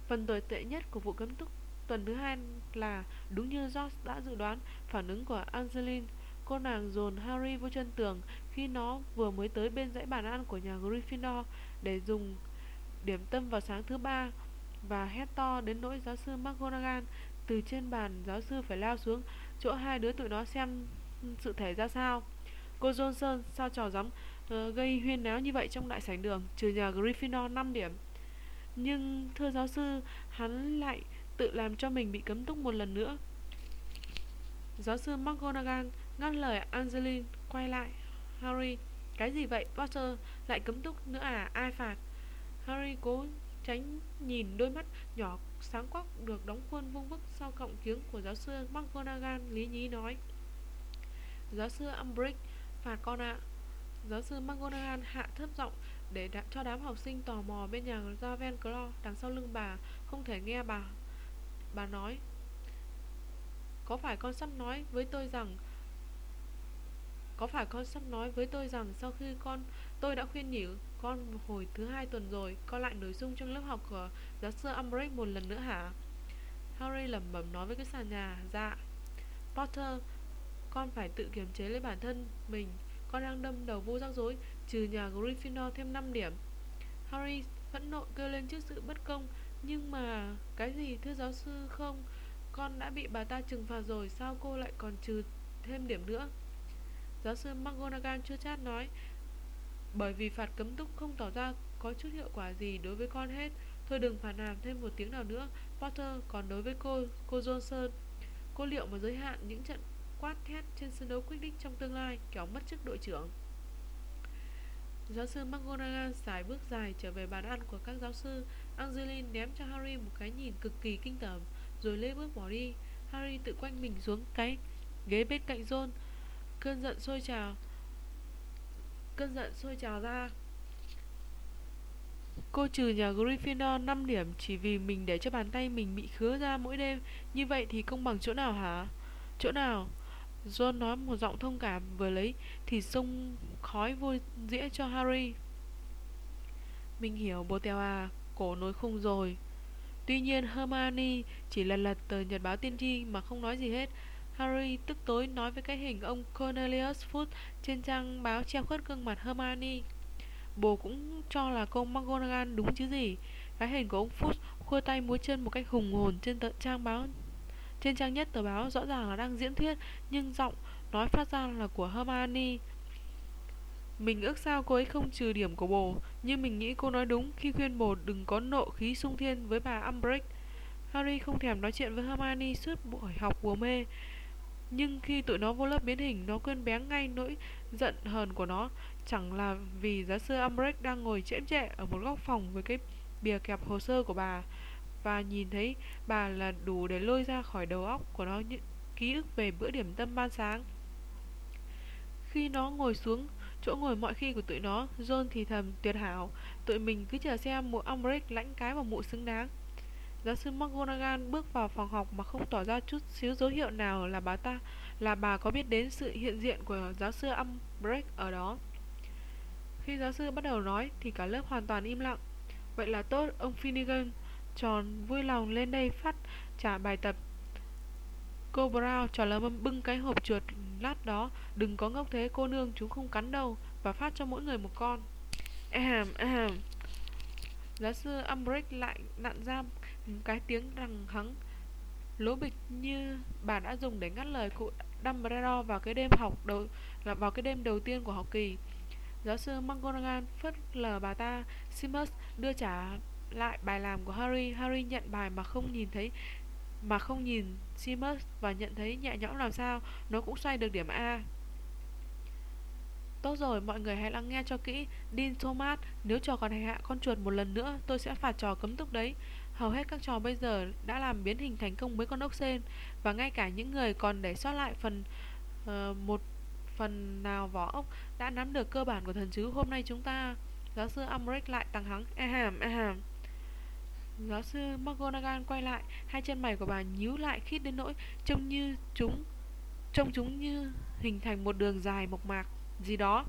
Phần tồi tệ nhất của vụ cấm túc tuần thứ hai là, đúng như George đã dự đoán, phản ứng của Angeline, cô nàng dồn Harry vô chân tường khi nó vừa mới tới bên dãy bàn ăn của nhà Gryffindor để dùng điểm tâm vào sáng thứ ba và hét to đến nỗi giáo sư McGonagall từ trên bàn giáo sư phải lao xuống, chỗ hai đứa tụi nó xem sự thể ra sao. Cô Johnson sao trò gióng uh, gây huyên náo như vậy trong đại sảnh đường trừ nhà Gryffindor 5 điểm. Nhưng thưa giáo sư, hắn lại tự làm cho mình bị cấm túc một lần nữa. Giáo sư McGonagall ngắt lời Angeline quay lại. Harry, cái gì vậy Potter, lại cấm túc nữa à, ai phạt? Harry cố tránh nhìn đôi mắt nhỏ sáng quắc được đóng khuôn vung vức sau cọng kiếng của giáo sư McGonagall lý nhí nói. Giáo sư Umbridge phạt con ạ. À. Giáo sư McGonagall hạ thấp giọng để đá, cho đám học sinh tò mò bên nhà Ravenclaw đằng sau lưng bà không thể nghe bà. Bà nói Có phải con sắp nói với tôi rằng Có phải con sắp nói với tôi rằng Sau khi con tôi đã khuyên nhủ con hồi thứ hai tuần rồi Con lại nổi dung trong lớp học của giáo sư Umbridge một lần nữa hả? Harry lẩm bẩm nói với cái sàn nhà Dạ. Potter Con phải tự kiềm chế lấy bản thân mình con đang đâm đầu vô rắc rối, Trừ nhà Gryffindor thêm 5 điểm. Harry phẫn nộ kêu lên trước sự bất công, nhưng mà Cái gì, thưa giáo sư, không? Con đã bị bà ta trừng phạt rồi, Sao cô lại còn trừ thêm điểm nữa? Giáo sư McGonagall chưa chát nói, Bởi vì phạt cấm túc không tỏ ra Có chút hiệu quả gì đối với con hết. Thôi đừng phản nàn thêm một tiếng nào nữa. Potter còn đối với cô Cô Johnson, Cô liệu mà giới hạn những trận quát thét Trên sân đấu quyết định trong tương lai, Kéo mất chức đội trưởng. Giáo sư McGonagall xài bước dài trở về bàn ăn của các giáo sư. Angeline ném cho Harry một cái nhìn cực kỳ kinh tởm, Rồi lê bước bỏ đi. Harry tự quanh mình xuống cái ghế bên cạnh John. Cơn giận sôi trào, Cơn giận sôi trào ra. Cô trừ nhà Gryffindor 5 điểm chỉ vì mình để cho bàn tay mình bị khứa ra mỗi đêm. Như vậy thì công bằng chỗ nào hả? Chỗ nào? John nói một giọng thông cảm vừa lấy thì sông khói vô dĩa cho Harry. Mình hiểu bố à cổ nối khung rồi. Tuy nhiên Hermione chỉ lần lật tờ nhật báo tiên tri mà không nói gì hết. Harry tức tối nói với cái hình ông Cornelius Fudge trên trang báo treo khuất gương mặt Hermione. Bồ cũng cho là cô McGonagall đúng chứ gì? Cái hình của ông Fudge khua tay múa chân một cách hùng hồn trên tờ trang báo trên trang nhất tờ báo rõ ràng là đang diễn thuyết, Nhưng giọng nói phát ra là của Hermione. Mình ước sao cô ấy không trừ điểm của bồ, Nhưng mình nghĩ cô nói đúng khi khuyên bồ đừng có nộ khí sung thiên với bà Umbridge. Harry không thèm nói chuyện với Hermione suốt buổi học bùa mê, Nhưng khi tụi nó vô lớp biến hình, Nó quên bén ngay nỗi giận hờn của nó. Chẳng là vì giáo sư Umbridge đang ngồi chễm chệ Ở một góc phòng với cái bìa kẹp hồ sơ của bà và nhìn thấy bà là đủ để lôi ra khỏi đầu óc của nó những ký ức về bữa điểm tâm ban sáng Khi nó ngồi xuống Chỗ ngồi mọi khi của tụi nó John thì thầm tuyệt hảo Tụi mình cứ chờ xem mụ Umbridge lãnh cái vào mụ xứng đáng Giáo sư McGonagall bước vào phòng học mà không tỏ ra chút xíu dấu hiệu nào là bà ta là bà có biết đến sự hiện diện của giáo sư Umbridge ở đó. Khi giáo sư bắt đầu nói thì cả lớp hoàn toàn im lặng. Vậy là tốt, ông Finnegan tròn vui lòng lên đây phát trả bài tập. Cô Brown trò mâm bưng cái hộp chuột lát đó, đừng có ngốc thế cô nương, chúng không cắn đâu, và phát cho mỗi người một con. Ahem, ahem. Giáo sư Umbridge lại nặn ra cái tiếng rằng hắng lố bịch như bà đã dùng để ngắt lời cụ Dumbledore vào cái đêm học đầu là vào cái đêm đầu tiên của học kỳ. Giáo sư McGonagall phớt lờ bà ta, Simus đưa trả lại bài làm của Harry. Harry nhận bài mà không nhìn thấy mà không nhìn Seamus và nhận thấy nhẹ nhõm làm sao, nó cũng xoay được điểm A. Tốt rồi, mọi người hãy lắng nghe cho kỹ. Dean Thomas, nếu trò còn hành hạ con chuột một lần nữa, tôi sẽ phạt trò cấm túc đấy. Hầu hết các trò bây giờ đã làm biến hình thành công mấy con ốc sên và ngay cả những người còn để sót lại phần uh, một phần nào vỏ ốc đã nắm được cơ bản của thần chứ hôm nay chúng ta giáo sư Umbridge lại tăng hắng ahem ahem giáo sư McGonagall quay lại hai chân mày của bà nhíu lại khít đến nỗi trông như chúng trông chúng như hình thành một đường dài mộc mạc gì đó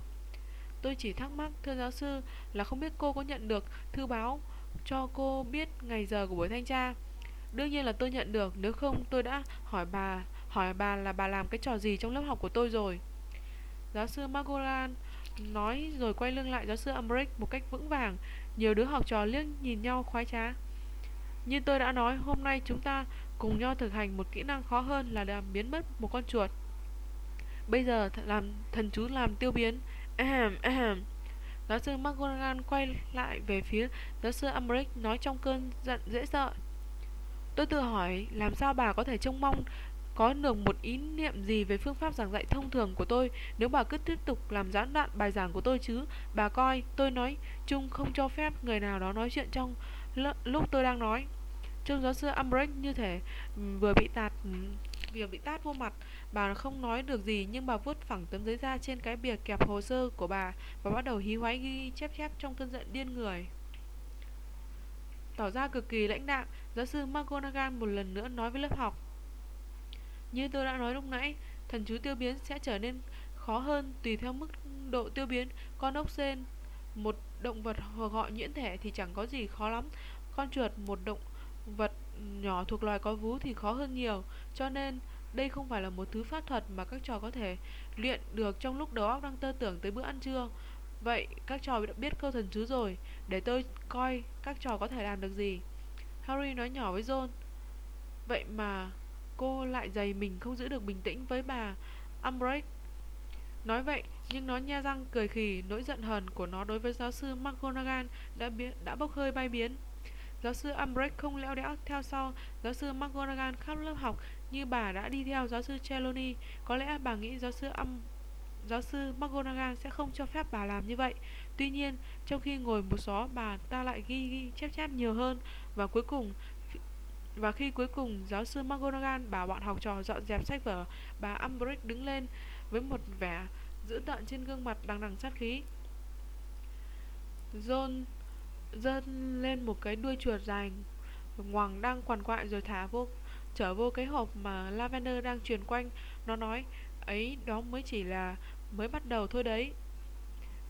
tôi chỉ thắc mắc thưa giáo sư là không biết cô có nhận được thư báo cho cô biết ngày giờ của buổi thanh tra. Đương nhiên là tôi nhận được, nếu không tôi đã hỏi bà hỏi bà là bà làm cái trò gì trong lớp học của tôi rồi. Giáo sư McGonagall nói rồi quay lưng lại giáo sư Umbridge một cách vững vàng. Nhiều đứa học trò liếc nhìn nhau khoái trá. Như tôi đã nói, hôm nay chúng ta cùng nhau thực hành một kỹ năng khó hơn là làm biến mất một con chuột. Bây giờ làm thần chú làm tiêu biến. Ahem, ahem. Giáo sư McGonagall quay lại về phía giáo sư Umbridge nói trong cơn giận dễ sợ. Tôi tự hỏi làm sao bà có thể trông mong có được một ý niệm gì về phương pháp giảng dạy thông thường của tôi nếu bà cứ tiếp tục làm gián đoạn bài giảng của tôi chứ. Bà coi, tôi nói chung không cho phép người nào đó nói chuyện trong lúc tôi đang nói. Trông giáo sư Umbridge như thể ừ, vừa bị tạt ừ, vừa bị tát vô mặt Bà không nói được gì nhưng bà vuốt phẳng tấm giấy ra trên cái bìa kẹp hồ sơ của bà và bắt đầu hí hoáy ghi chép chép trong cơn giận điên người. Tỏ ra cực kỳ lãnh đạm, giáo sư McGonagall một lần nữa nói với lớp học. Như tôi đã nói lúc nãy, thần chú tiêu biến sẽ trở nên khó hơn tùy theo mức độ tiêu biến. Con ốc sên, một động vật gọi nhuyễn thể thì chẳng có gì khó lắm. Con chuột, một động vật nhỏ thuộc loài có vú thì khó hơn nhiều. Cho nên đây không phải là một thứ pháp thuật mà các trò có thể luyện được trong lúc đầu óc đang tơ tưởng tới bữa ăn trưa. Vậy các trò đã biết câu thần chú rồi, để tôi coi các trò có thể làm được gì. Harry nói nhỏ với John. Vậy mà cô lại dày mình không giữ được bình tĩnh với bà Umbridge. Nói vậy, nhưng nó nhe răng cười khì, nỗi giận hờn của nó đối với giáo sư McGonagall đã biến, đã bốc hơi bay biến. Giáo sư Umbridge không lẽo đẽo theo sau giáo sư McGonagall khắp lớp học như bà đã đi theo giáo sư Trelawney. Có lẽ bà nghĩ giáo sư Am giáo sư McGonagall sẽ không cho phép bà làm như vậy. Tuy nhiên, trong khi ngồi một xó, bà ta lại ghi ghi chép chép nhiều hơn và cuối cùng và khi cuối cùng giáo sư McGonagall bảo bọn học trò dọn dẹp sách vở, bà Umbridge đứng lên với một vẻ dữ tợn trên gương mặt đằng đằng sát khí. John dơ lên một cái đuôi chuột dài ngoằng đang quằn quại rồi thả vô trở vô cái hộp mà Lavender đang truyền quanh. Nó nói, ấy đó mới chỉ là mới bắt đầu thôi đấy.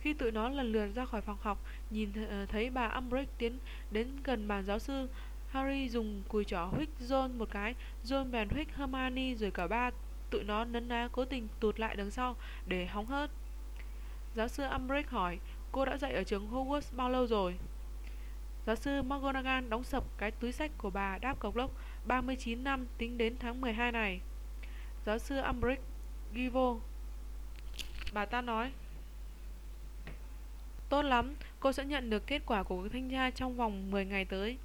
Khi tụi nó lần lượt ra khỏi phòng học, nhìn ờ, thấy bà Umbridge tiến đến gần bàn giáo sư, Harry dùng cùi chỏ huých John một cái, John bèn huých Hermione rồi cả ba tụi nó nấn ná cố tình tụt lại đằng sau để hóng hớt. Giáo sư Umbridge hỏi, cô đã dạy ở trường Hogwarts bao lâu rồi? Giáo sư McGonagall đóng sập cái túi sách của bà đáp cộc lốc 39 năm tính đến tháng 12 này. Giáo sư Umbridge ghi vô. Bà ta nói. Tốt lắm, cô sẽ nhận được kết quả của thanh tra trong vòng 10 ngày tới.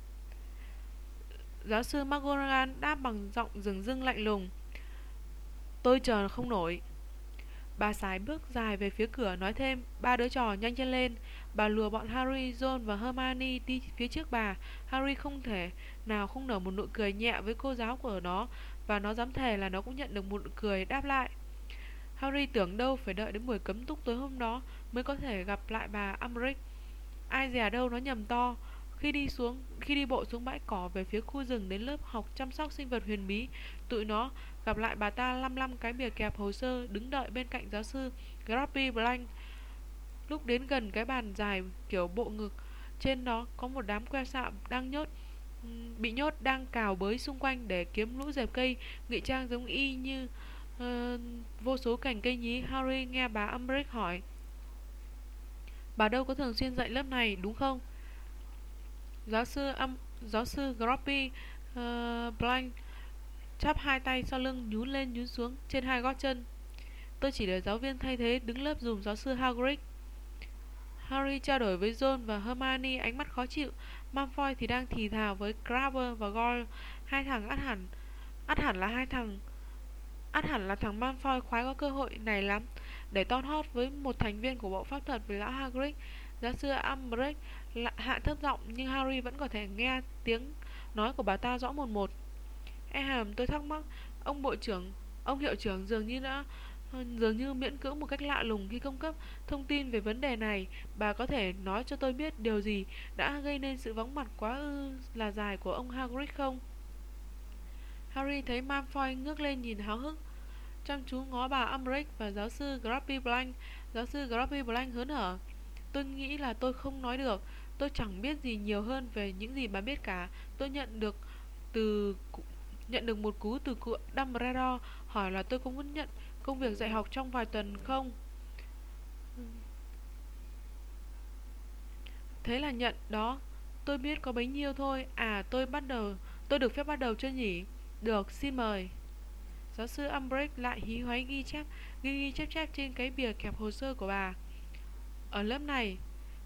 Giáo sư McGonagall đáp bằng giọng rừng rưng lạnh lùng. Tôi chờ không nổi. Bà sái bước dài về phía cửa nói thêm Ba đứa trò nhanh chân lên. Bà lùa bọn Harry, john và Hermione đi phía trước bà. Harry không thể nào không nở một nụ cười nhẹ với cô giáo của nó Và nó dám thề là nó cũng nhận được một nụ cười đáp lại. Harry tưởng đâu phải đợi đến buổi cấm túc tối hôm đó Mới có thể gặp lại bà Umbridge Ai dè đâu nó nhầm to. Khi đi xuống, khi đi bộ xuống bãi cỏ về phía khu rừng đến lớp học chăm sóc sinh vật huyền bí, tụi nó gặp lại bà ta lăm lăm cái bìa kẹp hồ sơ đứng đợi bên cạnh giáo sư Grappy Blank. Lúc đến gần cái bàn dài kiểu bộ ngực, trên đó có một đám que sạo đang nhốt bị nhốt đang cào bới xung quanh để kiếm lũ dẹp cây. Ngụy trang giống y như uh, vô số cành cây nhí. Harry nghe bà Umbridge hỏi bà đâu có thường xuyên dạy lớp này đúng không? Giáo sư um, giáo sư Groppy uh, ờ, Blank chắp hai tay sau lưng, nhún lên, nhún xuống trên hai gót chân. Tôi chỉ để giáo viên thay thế, đứng lớp dùm giáo sư Hagrid. Harry trao đổi với John và Hermione ánh mắt khó chịu. Malfoy thì đang thì thào với Crabbe và Goyle Hai thằng át hẳn át hẳn là hai thằng, át hẳn là thằng Malfoy khoái có cơ hội này lắm. Để ton hót với một thành viên của bộ pháp thuật với lão Hagrid, giáo sư Umbridge hạ thấp giọng, nhưng Harry vẫn có thể nghe tiếng nói của bà ta rõ một một e hàm tôi thắc mắc ông bộ trưởng ông hiệu trưởng dường như đã ờ, dường như miễn cưỡng một cách lạ lùng khi cung cấp thông tin về vấn đề này. Bà có thể nói cho tôi biết điều gì đã gây nên sự vắng mặt quá ư là dài của ông Hagrid không? Harry thấy Malfoy ngước lên nhìn háo hức, chăm chú ngó bà Umbridge và giáo sư Grumpy Blank. Giáo sư Grumpy Blank hớn hở. Tôi nghĩ là tôi không nói được. Tôi chẳng biết gì nhiều hơn về những gì bà biết cả. Tôi nhận được từ nhận được một cú từ cụ Dumbledore hỏi là tôi có muốn nhận công việc dạy học trong vài tuần không? Thế là nhận, đó, Tôi biết có bấy nhiêu thôi. À tôi bắt đầu, Tôi được phép bắt đầu chưa nhỉ? Được, xin mời. Giáo sư Umbridge lại hí hoáy ghi chép, Ghi ghi chép chép trên cái bìa kẹp hồ sơ của bà. Ở lớp này,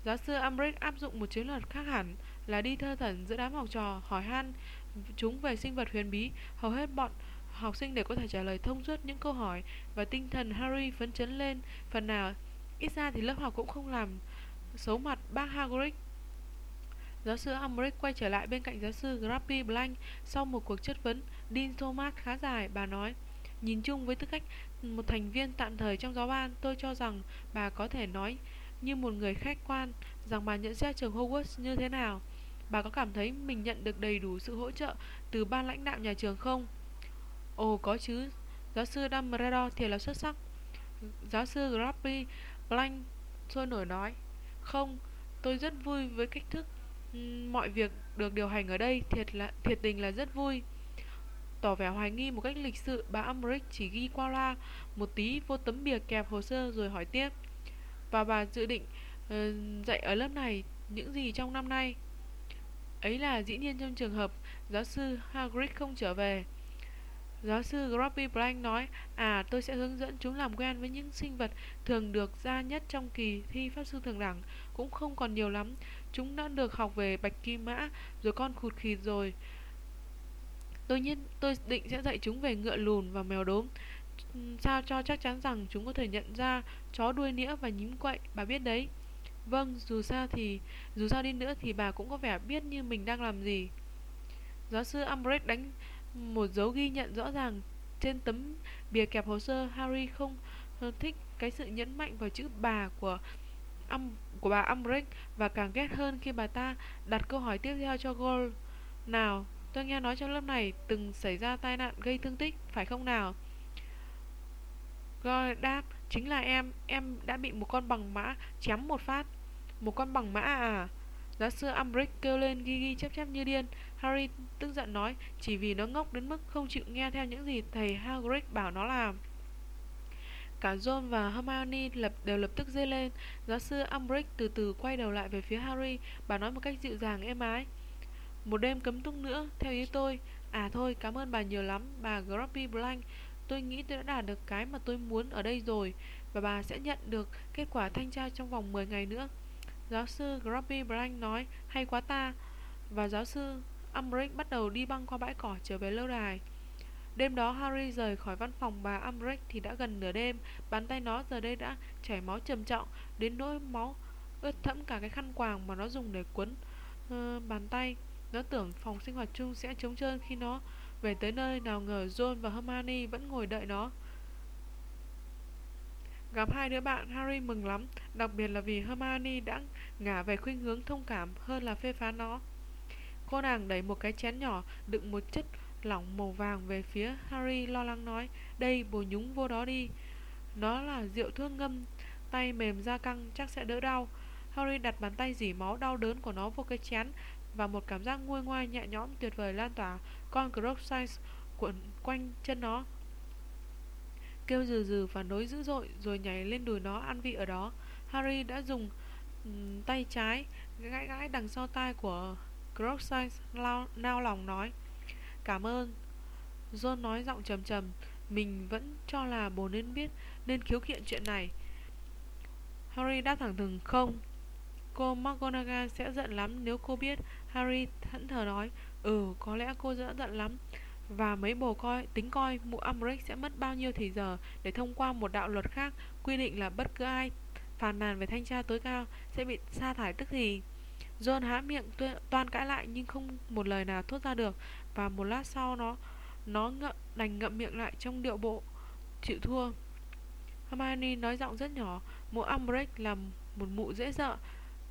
Giáo sư Umbridge áp dụng một chiến lược khác hẳn Là đi thơ thẩn giữa đám học trò, Hỏi han chúng về sinh vật huyền bí Hầu hết bọn học sinh đều có thể trả lời thông suốt những câu hỏi và tinh thần Harry phấn chấn lên phần nào. Ít ra thì lớp học cũng không làm xấu mặt bác Hagrid. Giáo sư Umbridge quay trở lại bên cạnh giáo sư Grappy Blank sau một cuộc chất vấn Dean Thomas khá dài. Bà nói, nhìn chung với tư cách một thành viên tạm thời trong giáo ban, tôi cho rằng bà có thể nói như một người khách quan rằng bà nhận xét trường Hogwarts như thế nào. Bà có cảm thấy mình nhận được đầy đủ sự hỗ trợ từ ban lãnh đạo nhà trường không? Ồ có chứ. Giáo sư Dumbledore thì là xuất sắc. Giáo sư Grappy Blank sôi nổi nói Không, tôi rất vui với cách thức Mọi việc được điều hành ở đây. Thiệt là thiệt tình là rất vui. Tỏ vẻ hoài nghi một cách lịch sự Bà Umbridge chỉ ghi qua loa Một tí vô tấm bìa kẹp hồ sơ rồi hỏi tiếp Và bà dự định uh, dạy ở lớp này những gì trong năm nay? Ấy là dĩ nhiên trong trường hợp giáo sư Hagrid không trở về Giáo sư Groppy Blank nói, à tôi sẽ hướng dẫn chúng làm quen với những sinh vật thường được ra nhất trong kỳ thi pháp sư thường đẳng, cũng không còn nhiều lắm. Chúng đã được học về bạch kim mã, rồi con khụt khịt rồi. Tôi nhiên tôi định sẽ dạy chúng về ngựa lùn và mèo đốm. Sao cho chắc chắn rằng chúng có thể nhận ra chó đuôi nĩa và nhím quậy, bà biết đấy. Vâng, dù sao thì dù sao đi nữa thì bà cũng có vẻ biết như mình đang làm gì. Giáo sư Umbridge đánh một dấu ghi nhận rõ ràng trên tấm bìa kẹp hồ sơ Harry không thích cái sự nhấn mạnh vào chữ bà của um, của bà Umbridge và càng ghét hơn khi bà ta đặt câu hỏi tiếp theo cho Gold. Nào, tôi nghe nói trong lớp này từng xảy ra tai nạn gây thương tích, phải không nào? Gold đáp, chính là em, em đã bị một con bằng mã chém một phát. Một con bằng mã à? Giáo sư Umbridge kêu lên ghi ghi chép chép như điên. Harry tức giận nói, chỉ vì nó ngốc đến mức không chịu nghe theo những gì thầy Hagrid bảo nó làm. Cả John và Hermione lập đều lập tức dây lên. Giáo sư Umbridge từ từ quay đầu lại về phía Harry, bà nói một cách dịu dàng êm ái. Một đêm cấm túc nữa, theo ý tôi. À thôi, cảm ơn bà nhiều lắm, bà Grumpy Blank. Tôi nghĩ tôi đã đạt được cái mà tôi muốn ở đây rồi, và bà sẽ nhận được kết quả thanh tra trong vòng 10 ngày nữa. Giáo sư Grumpy Blank nói, hay quá ta. Và giáo sư Umbridge bắt đầu đi băng qua bãi cỏ trở về lâu đài. Đêm đó Harry rời khỏi văn phòng bà Umbridge thì đã gần nửa đêm, bàn tay nó giờ đây đã chảy máu trầm trọng, đến nỗi máu ướt thẫm cả cái khăn quàng mà nó dùng để quấn uh, bàn tay. Nó tưởng phòng sinh hoạt chung sẽ trống trơn khi nó về tới nơi, nào ngờ John và Hermione vẫn ngồi đợi nó. Gặp hai đứa bạn, Harry mừng lắm, đặc biệt là vì Hermione đã ngả về khuynh hướng thông cảm hơn là phê phán nó. Cô nàng đẩy một cái chén nhỏ đựng một chất lỏng màu vàng về phía Harry lo lắng nói, đây bồ nhúng vô đó đi. Nó là rượu thuốc ngâm, tay mềm da căng chắc sẽ đỡ đau. Harry đặt bàn tay dỉ máu đau đớn của nó vô cái chén và một cảm giác nguôi ngoai nhẹ nhõm tuyệt vời lan tỏa con crookshanks cuộn quanh chân nó kêu rừ rừ và nối dữ dội rồi nhảy lên đùi nó ăn vị ở đó. Harry đã dùng um, tay trái gãi gãi đằng sau tai của Crocodile nao lòng nói cảm ơn. John nói giọng trầm trầm mình vẫn cho là bố nên biết nên khiếu kiện chuyện này. Harry đáp thẳng thừng không Cô McGonagall sẽ giận lắm nếu cô biết. Harry thẫn thờ nói Ừ có lẽ cô sẽ giận lắm. Và mấy bồ coi tính coi mụ Umbridge sẽ mất bao nhiêu thì giờ Để thông qua một đạo luật khác Quy định là bất cứ ai phàn nàn về thanh tra tối cao Sẽ bị sa thải tức thì. John há miệng toan cãi lại Nhưng không một lời nào thốt ra được. Và một lát sau nó Nó ngậm, đành ngậm miệng lại trong điệu bộ Chịu thua. Hermione nói giọng rất nhỏ Mụ Umbridge là một mụ dễ sợ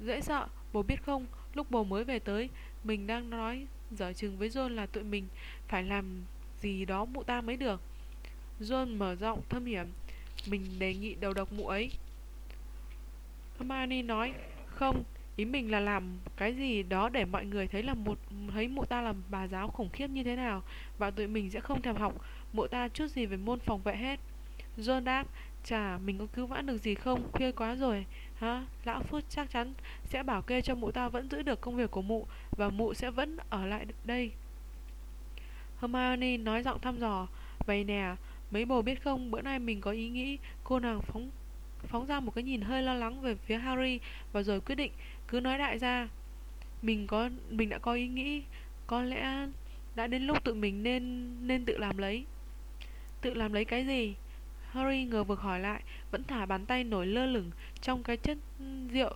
Dễ sợ, bố biết không Lúc bố mới về tới Mình đang nói dở chừng với John là tụi mình phải làm gì đó mụ ta mới được John mở rộng thâm hiểm Mình đề nghị đầu độc mụ ấy Hermione nói Không, ý mình là làm cái gì đó để mọi người thấy là một thấy mụ ta là bà giáo khủng khiếp như thế nào và tụi mình sẽ không thèm học mụ ta chút gì về môn phòng vệ hết. John đáp, chả mình có cứu vãn được gì không, khuya quá rồi. Hả? Lão Phút chắc chắn sẽ bảo kê cho mụ ta vẫn giữ được công việc của mụ Và mụ sẽ vẫn ở lại đây Hermione nói giọng thăm dò. Vậy nè, mấy bồ biết không Bữa nay mình có ý nghĩ Cô nàng phóng phóng ra một cái nhìn hơi lo lắng về phía Harry Và rồi quyết định cứ nói đại ra Mình có mình đã có ý nghĩ Có lẽ đã đến lúc tụi mình nên nên tự làm lấy. Tự làm lấy cái gì? Harry ngờ vực hỏi lại Vẫn thả bàn tay nổi lơ lửng Trong cái chất rượu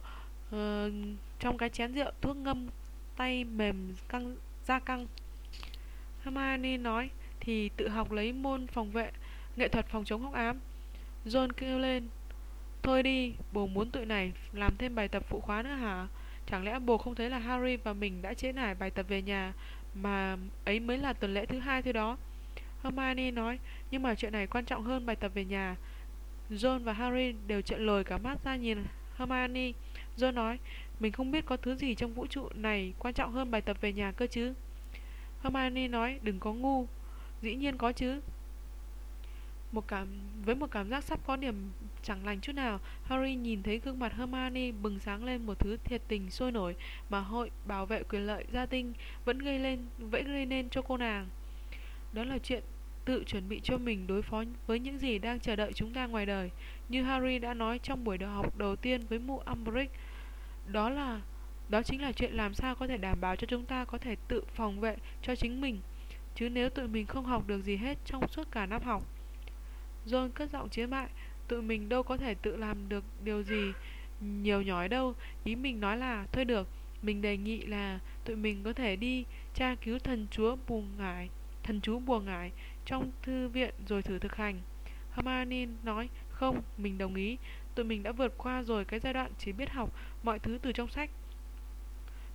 uh, Trong cái chén rượu thuốc ngâm Tay mềm căng da căng. Hermione nói Thì tự học lấy môn phòng vệ Nghệ thuật phòng chống hóc ám. John kêu lên Thôi đi, bố muốn tụi này làm thêm bài tập phụ khóa nữa hả? Chẳng lẽ bố không thấy là Harry và mình đã chế nải bài tập về nhà Mà ấy mới là tuần lễ thứ hai thôi đó? Hermione nói Nhưng mà chuyện này quan trọng hơn bài tập về nhà. John và Harry đều trợn lồi cả mắt ra nhìn Hermione John nói Mình không biết có thứ gì trong vũ trụ này quan trọng hơn bài tập về nhà cơ chứ? Hermione nói đừng có ngu Dĩ nhiên có chứ một cảm với một cảm giác sắp có điểm chẳng lành chút nào, Harry nhìn thấy gương mặt Hermione bừng sáng lên một thứ thiệt tình sôi nổi mà hội bảo vệ quyền lợi gia tinh vẫn gây lên vẫn gây nên cho cô nàng. Đó là chuyện tự chuẩn bị cho mình đối phó với những gì đang chờ đợi chúng ta ngoài đời. Như Harry đã nói trong buổi học đầu tiên với mụ Umbridge, đó là đó chính là chuyện làm sao có thể đảm bảo cho chúng ta có thể tự phòng vệ cho chính mình. Chứ nếu tụi mình không học được gì hết trong suốt cả năm học. John cất giọng chế mại, tụi mình đâu có thể tự làm được điều gì nhiều nhói đâu. Ý mình nói là, thôi được, mình đề nghị là tụi mình có thể đi tra cứu thần chúa buồn ngải thần chú buồn ngải trong thư viện rồi thử thực hành. Hermione nói, không, mình đồng ý, tụi mình đã vượt qua rồi cái giai đoạn chỉ biết học mọi thứ từ trong sách.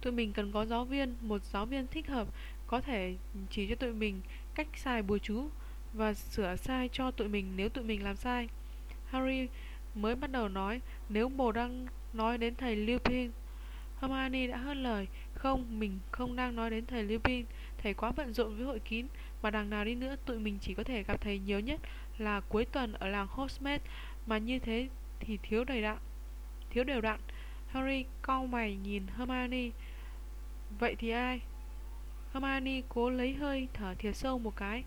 Tụi mình cần có giáo viên, một giáo viên thích hợp, có thể chỉ cho tụi mình cách xài bùa chú và sửa sai cho tụi mình nếu tụi mình làm sai. Harry mới bắt đầu nói, nếu bồ đang nói đến thầy Lupin. Hermione đã hớt lời, không, mình không đang nói đến thầy Lupin, thầy quá bận rộn với hội kín, mà đằng nào đi nữa tụi mình chỉ có thể gặp thầy nhiều nhất là cuối tuần ở làng Hogsmeade mà như thế thì thiếu đầy đặn. Thiếu đều đặn. Harry cau mày nhìn Hermione. Vậy thì ai? Hermione cố lấy hơi thở thiệt sâu một cái.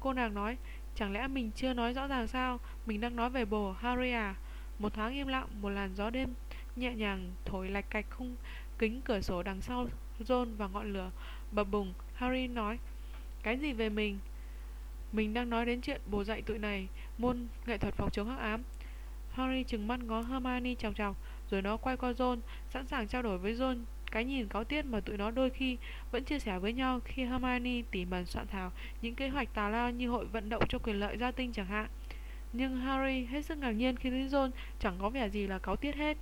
Cô nàng nói, chẳng lẽ mình chưa nói rõ ràng sao? Mình đang nói về bồ Harry à? Một tháng im lặng, một làn gió đêm nhẹ nhàng thổi lạch cạch khung kính cửa sổ đằng sau John và ngọn lửa bập bùng. Harry nói, cái gì về mình? Mình đang nói đến chuyện bồ dạy tụi này môn nghệ thuật phòng chống hắc ám. Harry trừng mắt ngó Hermione chòng chọc, rồi nó quay qua John, sẵn sàng trao đổi với John cái nhìn có tiết mà tụi nó đôi khi vẫn chia sẻ với nhau khi Hermione tỉ mẩn soạn thảo những kế hoạch tào lao như hội vận động cho quyền lợi gia tinh chẳng hạn. Nhưng Harry hết sức ngạc nhiên khi thấy John chẳng có vẻ gì là cáu tiết hết.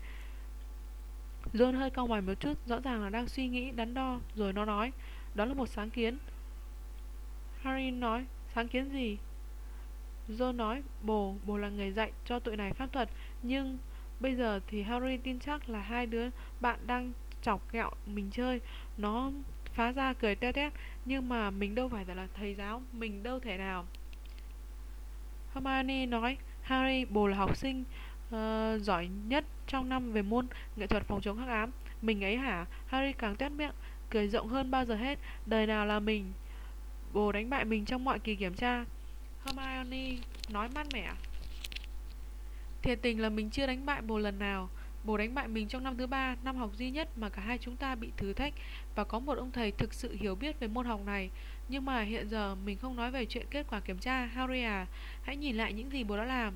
John hơi cau mày một chút, rõ ràng là đang suy nghĩ đắn đo, rồi nó nói, đó là một sáng kiến. Harry nói, sáng kiến gì? John nói, bồ, bồ là người dạy cho tụi này pháp thuật, nhưng bây giờ thì Harry tin chắc là hai đứa bạn đang chọc ghẹo mình chơi. Nó phá ra cười teo tét, nhưng mà mình đâu phải là thầy giáo, mình đâu thể nào. Hermione nói, Harry, bồ là học sinh uh, giỏi nhất trong năm về môn nghệ thuật phòng chống hắc ám. Mình ấy hả? Harry càng tét miệng, cười rộng hơn bao giờ hết. Đời nào là mình? Bồ đánh bại mình trong mọi kỳ kiểm tra. Hermione nói mát mẻ. Thiệt tình là mình chưa đánh bại bồ lần nào bố đánh bại mình trong năm thứ ba, năm học duy nhất mà cả hai chúng ta bị thử thách và có một ông thầy thực sự hiểu biết về môn học này. Nhưng mà hiện giờ mình không nói về chuyện kết quả kiểm tra, Harry à, hãy nhìn lại những gì bố đã làm.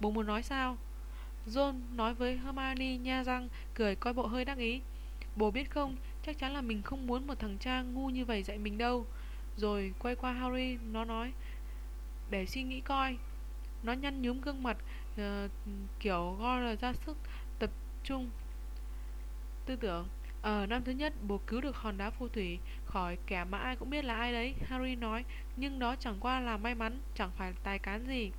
Bố muốn nói sao? John nói với Hermione nha răng, cười coi bộ hơi đắc ý. Bố biết không, chắc chắn là mình không muốn một thằng cha ngu như vậy dạy mình đâu. Rồi quay qua Harry, nó nói, để suy nghĩ coi. Nó nhăn nhúm gương mặt, uh, kiểu go là ra sức trung. Tư tưởng, ở năm thứ nhất, bố cứu được hòn đá phù thủy khỏi kẻ mà ai cũng biết là ai đấy, Harry nói. Nhưng đó chẳng qua là may mắn, chẳng phải tài cán gì.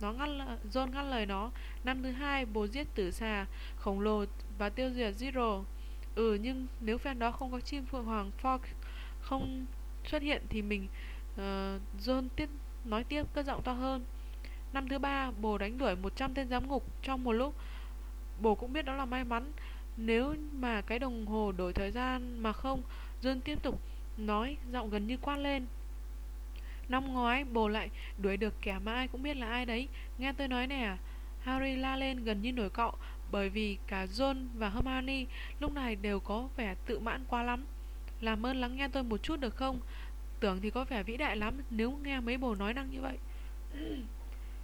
Nó ngắt John ngắt lời nó Năm thứ hai bố giết tử xà Khổng lồ và tiêu diệt Zero Ừ nhưng nếu phen đó không có chim phượng hoàng Fox Không xuất hiện thì mình uh, John tiếp nói tiếp cất giọng to hơn Năm thứ ba bố đánh đuổi 100 tên giám ngục trong một lúc Bố cũng biết đó là may mắn. Nếu mà cái đồng hồ đổi thời gian mà không John tiếp tục nói, giọng gần như quát lên. Năm ngoái, bồ lại đuổi được kẻ mà ai cũng biết là ai đấy. Nghe tôi nói nè, Harry la lên gần như nổi cọ Bởi vì cả John và Hermione lúc này đều có vẻ tự mãn quá lắm. Làm ơn lắng nghe tôi một chút được không? Tưởng thì có vẻ vĩ đại lắm nếu nghe mấy bồ nói năng như vậy.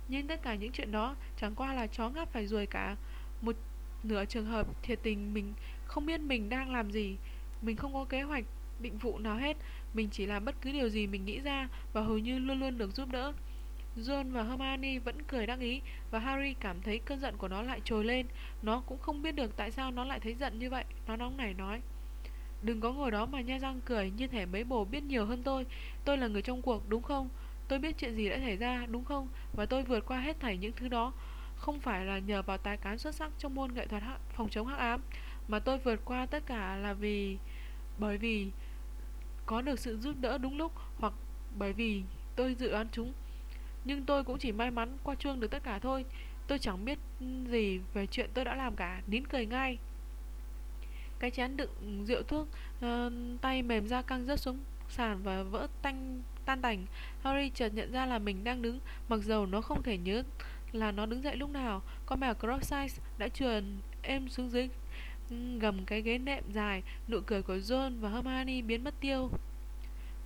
Nhưng tất cả những chuyện đó chẳng qua là chó ngáp phải ruồi cả nửa trường hợp thiệt tình mình không biết mình đang làm gì. Mình không có kế hoạch, định vụ nào hết. Mình chỉ làm bất cứ điều gì mình nghĩ ra Và hầu như luôn luôn được giúp đỡ. John và Hermione vẫn cười đắc ý Và Harry cảm thấy cơn giận của nó lại trồi lên. Nó cũng không biết được tại sao nó lại thấy giận như vậy. Nó nóng nảy nói, Đừng có ngồi đó mà nha răng cười, Như thể mấy bồ biết nhiều hơn tôi. Tôi là người trong cuộc, đúng không? Tôi biết chuyện gì đã xảy ra, đúng không? Và tôi vượt qua hết thảy những thứ đó. Không phải là nhờ vào tài cán xuất sắc trong môn nghệ thuật phòng chống hắc ám Mà tôi vượt qua tất cả là vì Bởi vì có được sự giúp đỡ đúng lúc hoặc bởi vì tôi dự đoán chúng. Nhưng tôi cũng chỉ may mắn qua chuông được tất cả thôi. Tôi chẳng biết gì về chuyện tôi đã làm cả, nín cười ngay. Cái chén đựng rượu thuốc, uh, tay mềm ra căng rớt xuống sàn và vỡ tanh tan tành. Harry chợt nhận ra là mình đang đứng, mặc dầu nó không thể nhớ là nó đứng dậy lúc nào. Con mèo Crocsize đã trườn êm xuống dưới gầm cái ghế nệm dài, nụ cười của John và Hermione biến mất tiêu.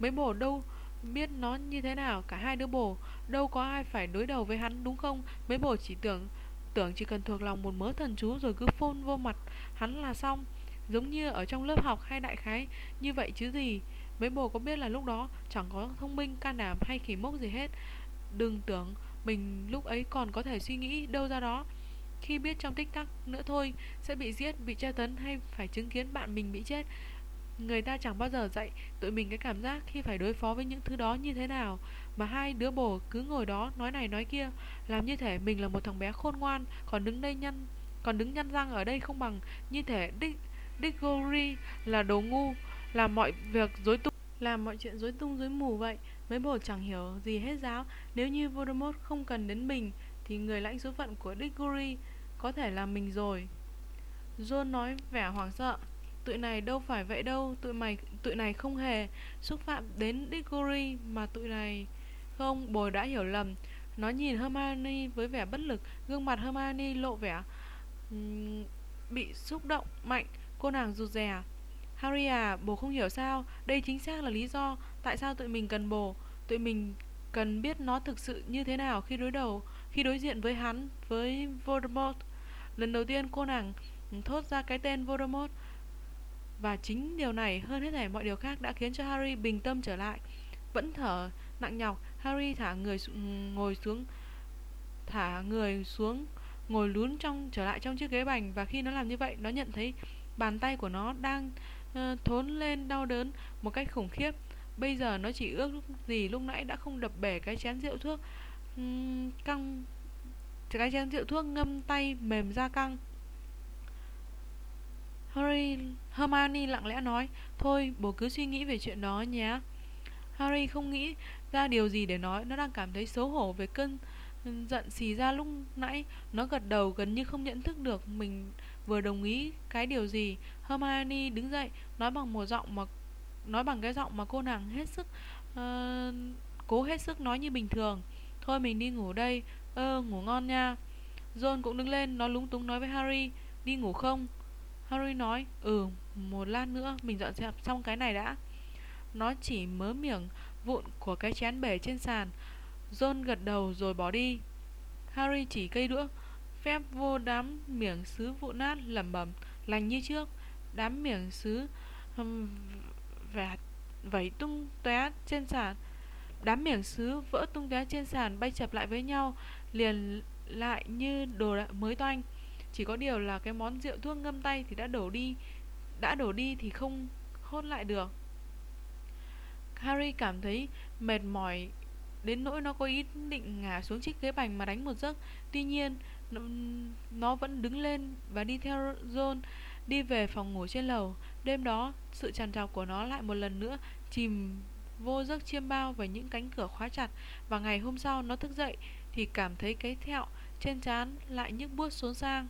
Mấy bổ đâu biết nó như thế nào, cả hai đứa bổ đâu có ai phải đối đầu với hắn đúng không? Mấy bổ chỉ tưởng tưởng chỉ cần thuộc lòng một mớ thần chú rồi cứ phun vô mặt hắn là xong, giống như ở trong lớp học hay đại khái như vậy chứ gì. Mấy bồ có biết là lúc đó chẳng có thông minh, can đảm hay khỉ mốc gì hết. Đừng tưởng mình lúc ấy còn có thể suy nghĩ đâu ra đó. Khi biết trong tích tắc nữa thôi sẽ bị giết, bị tra tấn hay phải chứng kiến bạn mình bị chết. Người ta chẳng bao giờ dạy tụi mình cái cảm giác khi phải đối phó với những thứ đó như thế nào. Mà hai đứa bồ cứ ngồi đó nói này nói kia Làm như thể mình là một thằng bé khôn ngoan Còn đứng đây nhăn Còn đứng nhăn răng ở đây không bằng Như thể Dick, Diggory là đồ ngu Làm mọi việc dối tung Làm mọi chuyện dối tung dối mù vậy. Mấy bồ chẳng hiểu gì hết giáo. Nếu như Voldemort không cần đến mình Thì người lãnh số phận của Diggory có thể là mình rồi. John nói vẻ hoảng sợ. Tụi này đâu phải vậy đâu Tụi mày tụi này không hề xúc phạm đến Diggory Mà tụi này Không, bồi đã hiểu lầm. Nó nhìn Hermione với vẻ bất lực Gương mặt Hermione lộ vẻ um, Bị xúc động mạnh. Cô nàng rụt rè. Harry à, bố không hiểu sao? Đây chính xác là lý do Tại sao tụi mình cần bồ. Tụi mình cần biết nó thực sự như thế nào Khi đối đầu Khi đối diện với hắn Với Voldemort. Lần đầu tiên cô nàng thốt ra cái tên Voldemort. Và chính điều này hơn hết thảy mọi điều khác đã khiến cho Harry bình tâm trở lại. Vẫn thở nặng nhọc Harry thả người ngồi xuống thả người xuống ngồi lún trong trở lại trong chiếc ghế bành. Và khi nó làm như vậy nó nhận thấy bàn tay của nó đang Ờ, thốn lên đau đớn một cách khủng khiếp. Bây giờ nó chỉ ước gì lúc nãy đã không đập bể cái chén rượu thuốc căng, cái chén rượu thuốc ngâm tay mềm ra căng. Harry, Hermione lặng lẽ nói, thôi, bố cứ suy nghĩ về chuyện đó nhé. Harry không nghĩ ra điều gì để nói, nó đang cảm thấy xấu hổ về cơn giận xì ra lúc nãy. Nó gật đầu gần như không nhận thức được mình vừa đồng ý cái điều gì? Hermione đứng dậy nói bằng một giọng mà nói bằng cái giọng mà cô nàng hết sức uh, cố hết sức nói như bình thường. Thôi mình đi ngủ đây. Ơ ngủ ngon nha. John cũng đứng lên nó lúng túng nói với Harry đi ngủ không? Harry nói ừ một lát nữa mình dọn dẹp xong cái này đã. Nó chỉ mớ miệng vụn của cái chén bể trên sàn. John gật đầu rồi bỏ đi. Harry chỉ cây đũa phép vô đám miệng sứ vụ nát lẩm bẩm, lành như trước, đám miệng sứ vẹt vẩy tung tóe trên sàn, đám miệng sứ vỡ tung tóe trên sàn bay chập lại với nhau, liền lại như đồ mới toanh. Chỉ có điều là cái món rượu thuốc ngâm tay thì đã đổ đi, đã đổ đi thì không hốt lại được. Harry cảm thấy mệt mỏi, đến nỗi nó có ý định ngả xuống chiếc ghế bành mà đánh một giấc. Tuy nhiên nó vẫn đứng lên và đi theo John, đi về phòng ngủ trên lầu. Đêm đó, sự trằn trọc của nó lại một lần nữa chìm vô giấc chiêm bao và những cánh cửa khóa chặt. Và ngày hôm sau nó thức dậy thì cảm thấy cái thẹo trên trán lại nhức buốt xuống sang.